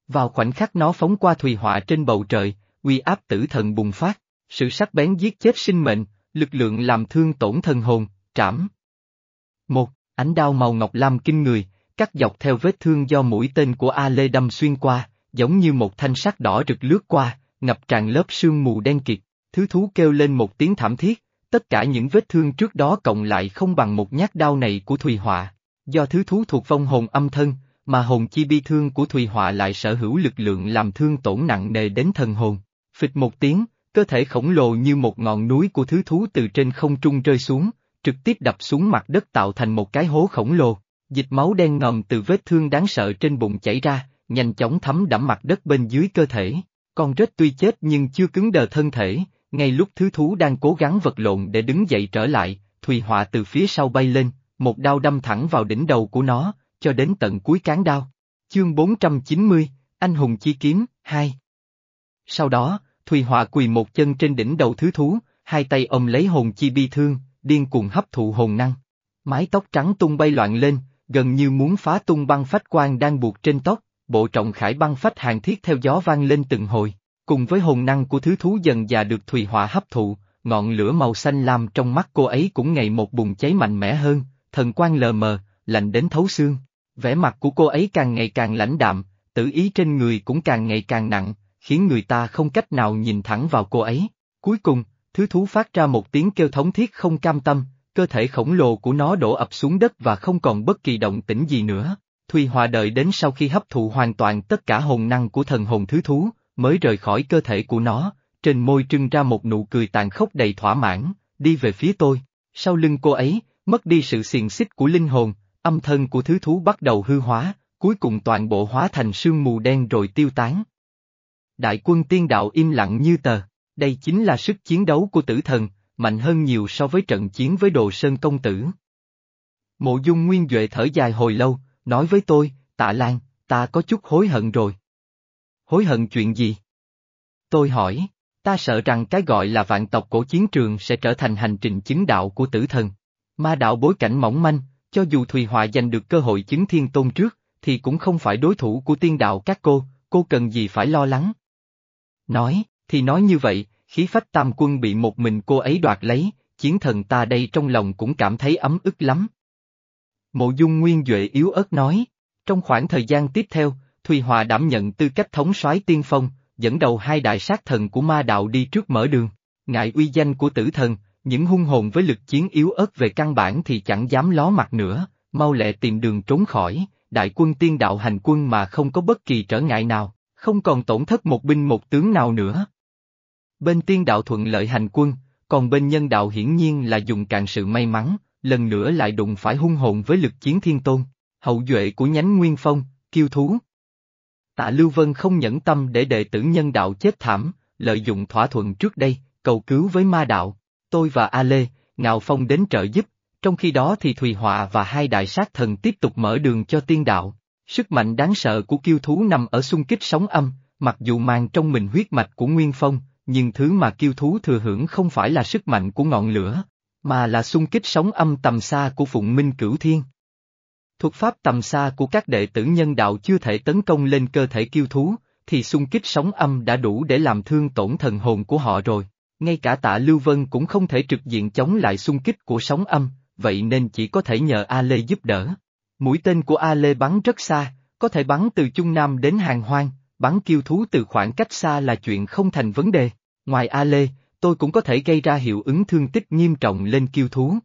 Vào khoảnh khắc nó phóng qua Thùy Họa trên bầu trời, uy áp tử thần bùng phát, sự sắc bén giết chết sinh mệnh, lực lượng làm thương tổn thần hồn, trảm. Một, ánh đao màu ngọc lam kinh người, cắt dọc theo vết thương do mũi tên của A Lê đâm xuyên qua, giống như một thanh sắt đỏ rực lướt qua, ngập tràn lớp sương mù đen kịt, thứ thú kêu lên một tiếng thảm thiết, tất cả những vết thương trước đó cộng lại không bằng một nhát đao này của Thùy Họa. Do thứ thú thuộc vong hồn âm thân, mà hồn chi bi thương của Thùy Họa lại sở hữu lực lượng làm thương tổn nặng nề đến thần hồn. Phịch một tiếng, cơ thể khổng lồ như một ngọn núi của thứ thú từ trên không trung rơi xuống, trực tiếp đập xuống mặt đất tạo thành một cái hố khổng lồ. Dịch máu đen ngầm từ vết thương đáng sợ trên bụng chảy ra, nhanh chóng thấm đẫm mặt đất bên dưới cơ thể. Con rết tuy chết nhưng chưa cứng đờ thân thể, ngay lúc thứ thú đang cố gắng vật lộn để đứng dậy trở lại, Thùy Họa từ phía sau bay lên, một đao đâm thẳng vào đỉnh đầu của nó, cho đến tận cuối cán đao. Chương 490, Anh hùng chi kiếm, 2 Sau đó, Thùy Họa quỳ một chân trên đỉnh đầu thứ thú, hai tay ôm lấy hồn chi bi thương, điên cuồng hấp thụ hồn năng. Mái tóc trắng tung bay loạn lên, gần như muốn phá tung băng phách quan đang buộc trên tóc, bộ trọng khải băng phách hàng thiết theo gió vang lên từng hồi, cùng với hồn năng của thứ thú dần già được Thùy Họa hấp thụ, ngọn lửa màu xanh lam trong mắt cô ấy cũng ngày một bùng cháy mạnh mẽ hơn, thần quan lờ mờ, lạnh đến thấu xương. Vẻ mặt của cô ấy càng ngày càng lãnh đạm, tử ý trên người cũng càng ngày càng nặng, khiến người ta không cách nào nhìn thẳng vào cô ấy. Cuối cùng, thứ thú phát ra một tiếng kêu thống thiết không cam tâm, cơ thể khổng lồ của nó đổ ập xuống đất và không còn bất kỳ động tĩnh gì nữa. Thùy Hòa đợi đến sau khi hấp thụ hoàn toàn tất cả hồn năng của thần hồn thứ thú, mới rời khỏi cơ thể của nó, trên môi trưng ra một nụ cười tàn khốc đầy thỏa mãn, đi về phía tôi. Sau lưng cô ấy, mất đi sự xiềng xích của linh hồn, âm thân của thứ thú bắt đầu hư hóa, cuối cùng toàn bộ hóa thành sương mù đen rồi tiêu tán. Đại quân tiên đạo im lặng như tờ, đây chính là sức chiến đấu của tử thần, mạnh hơn nhiều so với trận chiến với đồ sơn công tử. Mộ dung nguyên Duệ thở dài hồi lâu, nói với tôi, tạ Lan, ta có chút hối hận rồi. Hối hận chuyện gì? Tôi hỏi, Ta sợ rằng cái gọi là vạn tộc cổ chiến trường sẽ trở thành hành trình chứng đạo của tử thần. Ma đạo bối cảnh mỏng manh, cho dù Thùy Họa giành được cơ hội chứng thiên tôn trước, thì cũng không phải đối thủ của tiên đạo các cô, cô cần gì phải lo lắng. Nói, thì nói như vậy, khí phách tam quân bị một mình cô ấy đoạt lấy, chiến thần ta đây trong lòng cũng cảm thấy ấm ức lắm. Mộ dung nguyên Duệ yếu ớt nói, trong khoảng thời gian tiếp theo, Thùy Hòa đảm nhận tư cách thống soái tiên phong, dẫn đầu hai đại sát thần của ma đạo đi trước mở đường. Ngại uy danh của tử thần, những hung hồn với lực chiến yếu ớt về căn bản thì chẳng dám ló mặt nữa, mau lẹ tìm đường trốn khỏi, đại quân tiên đạo hành quân mà không có bất kỳ trở ngại nào, không còn tổn thất một binh một tướng nào nữa. Bên tiên đạo thuận lợi hành quân, còn bên nhân đạo hiển nhiên là dùng cạn sự may mắn, lần nữa lại đụng phải hung hồn với lực chiến thiên tôn, hậu duệ của nhánh Nguyên Phong, kiêu thú. Tạ Lưu Vân không nhẫn tâm để đệ tử nhân đạo chết thảm, lợi dụng thỏa thuận trước đây, cầu cứu với ma đạo. Tôi và A Lê, Ngạo Phong đến trợ giúp, trong khi đó thì Thùy Họa và hai đại sát thần tiếp tục mở đường cho tiên đạo. Sức mạnh đáng sợ của kiêu thú nằm ở xung kích sóng âm, mặc dù mang trong mình huyết mạch của Nguyên Phong, nhưng thứ mà kiêu thú thừa hưởng không phải là sức mạnh của ngọn lửa, mà là xung kích sóng âm tầm xa của Phụng Minh Cửu Thiên. Thuật pháp tầm xa của các đệ tử nhân đạo chưa thể tấn công lên cơ thể kiêu thú, thì xung kích sóng âm đã đủ để làm thương tổn thần hồn của họ rồi. Ngay cả tạ Lưu Vân cũng không thể trực diện chống lại xung kích của sóng âm, vậy nên chỉ có thể nhờ A Lê giúp đỡ. Mũi tên của A Lê bắn rất xa, có thể bắn từ Trung Nam đến Hàng Hoang, bắn kiêu thú từ khoảng cách xa là chuyện không thành vấn đề. Ngoài A Lê, tôi cũng có thể gây ra hiệu ứng thương tích nghiêm trọng lên kiêu thú.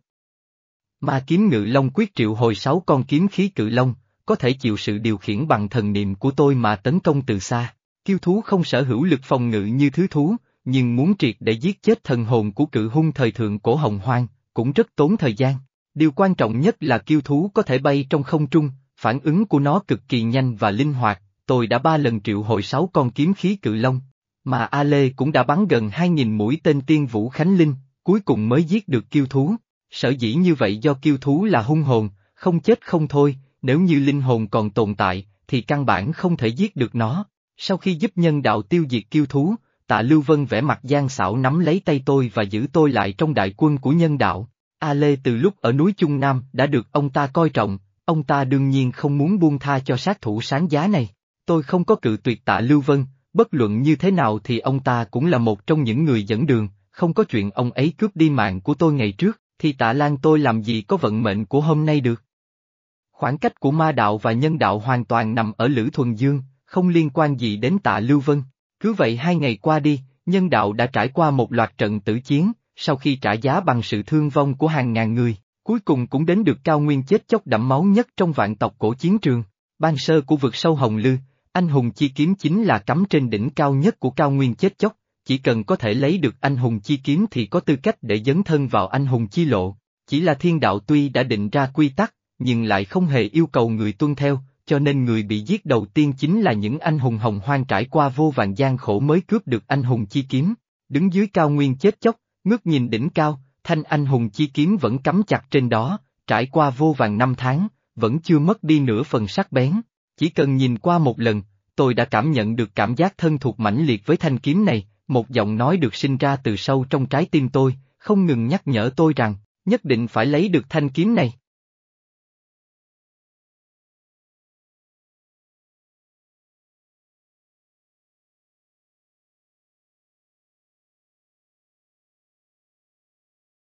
Ma kiếm ngự long quyết triệu hồi sáu con kiếm khí cự long, có thể chịu sự điều khiển bằng thần niệm của tôi mà tấn công từ xa. Kiêu thú không sở hữu lực phòng ngự như thứ thú, nhưng muốn triệt để giết chết thần hồn của cự hung thời thượng cổ hồng hoang, cũng rất tốn thời gian. Điều quan trọng nhất là kiêu thú có thể bay trong không trung, phản ứng của nó cực kỳ nhanh và linh hoạt, tôi đã ba lần triệu hồi sáu con kiếm khí cự long, mà A Lê cũng đã bắn gần 2.000 mũi tên tiên vũ Khánh Linh, cuối cùng mới giết được kiêu thú. Sở dĩ như vậy do kiêu thú là hung hồn, không chết không thôi, nếu như linh hồn còn tồn tại, thì căn bản không thể giết được nó. Sau khi giúp nhân đạo tiêu diệt kiêu thú, tạ Lưu Vân vẽ mặt gian xảo nắm lấy tay tôi và giữ tôi lại trong đại quân của nhân đạo. A Lê từ lúc ở núi Trung Nam đã được ông ta coi trọng, ông ta đương nhiên không muốn buông tha cho sát thủ sáng giá này. Tôi không có cự tuyệt tạ Lưu Vân, bất luận như thế nào thì ông ta cũng là một trong những người dẫn đường, không có chuyện ông ấy cướp đi mạng của tôi ngày trước, thì tạ lan tôi làm gì có vận mệnh của hôm nay được. Khoảng cách của ma đạo và nhân đạo hoàn toàn nằm ở Lữ Thuần Dương, không liên quan gì đến tạ Lưu Vân. Cứ vậy hai ngày qua đi, nhân đạo đã trải qua một loạt trận tử chiến, sau khi trả giá bằng sự thương vong của hàng ngàn người, cuối cùng cũng đến được cao nguyên chết chóc đẫm máu nhất trong vạn tộc cổ chiến trường. Ban sơ của vực sâu Hồng Lư, anh hùng chi kiếm chính là cắm trên đỉnh cao nhất của cao nguyên chết chóc, chỉ cần có thể lấy được anh hùng chi kiếm thì có tư cách để dấn thân vào anh hùng chi lộ. Chỉ là thiên đạo tuy đã định ra quy tắc, nhưng lại không hề yêu cầu người tuân theo, cho nên người bị giết đầu tiên chính là những anh hùng hồng hoang trải qua vô vàng gian khổ mới cướp được anh hùng chi kiếm. Đứng dưới cao nguyên chết chóc, ngước nhìn đỉnh cao, thanh anh hùng chi kiếm vẫn cắm chặt trên đó, trải qua vô vàng năm tháng, vẫn chưa mất đi nửa phần sắc bén. Chỉ cần nhìn qua một lần, tôi đã cảm nhận được cảm giác thân thuộc mãnh liệt với thanh kiếm này, một giọng nói được sinh ra từ sâu trong trái tim tôi, không ngừng nhắc nhở tôi rằng, nhất định phải lấy được thanh kiếm này.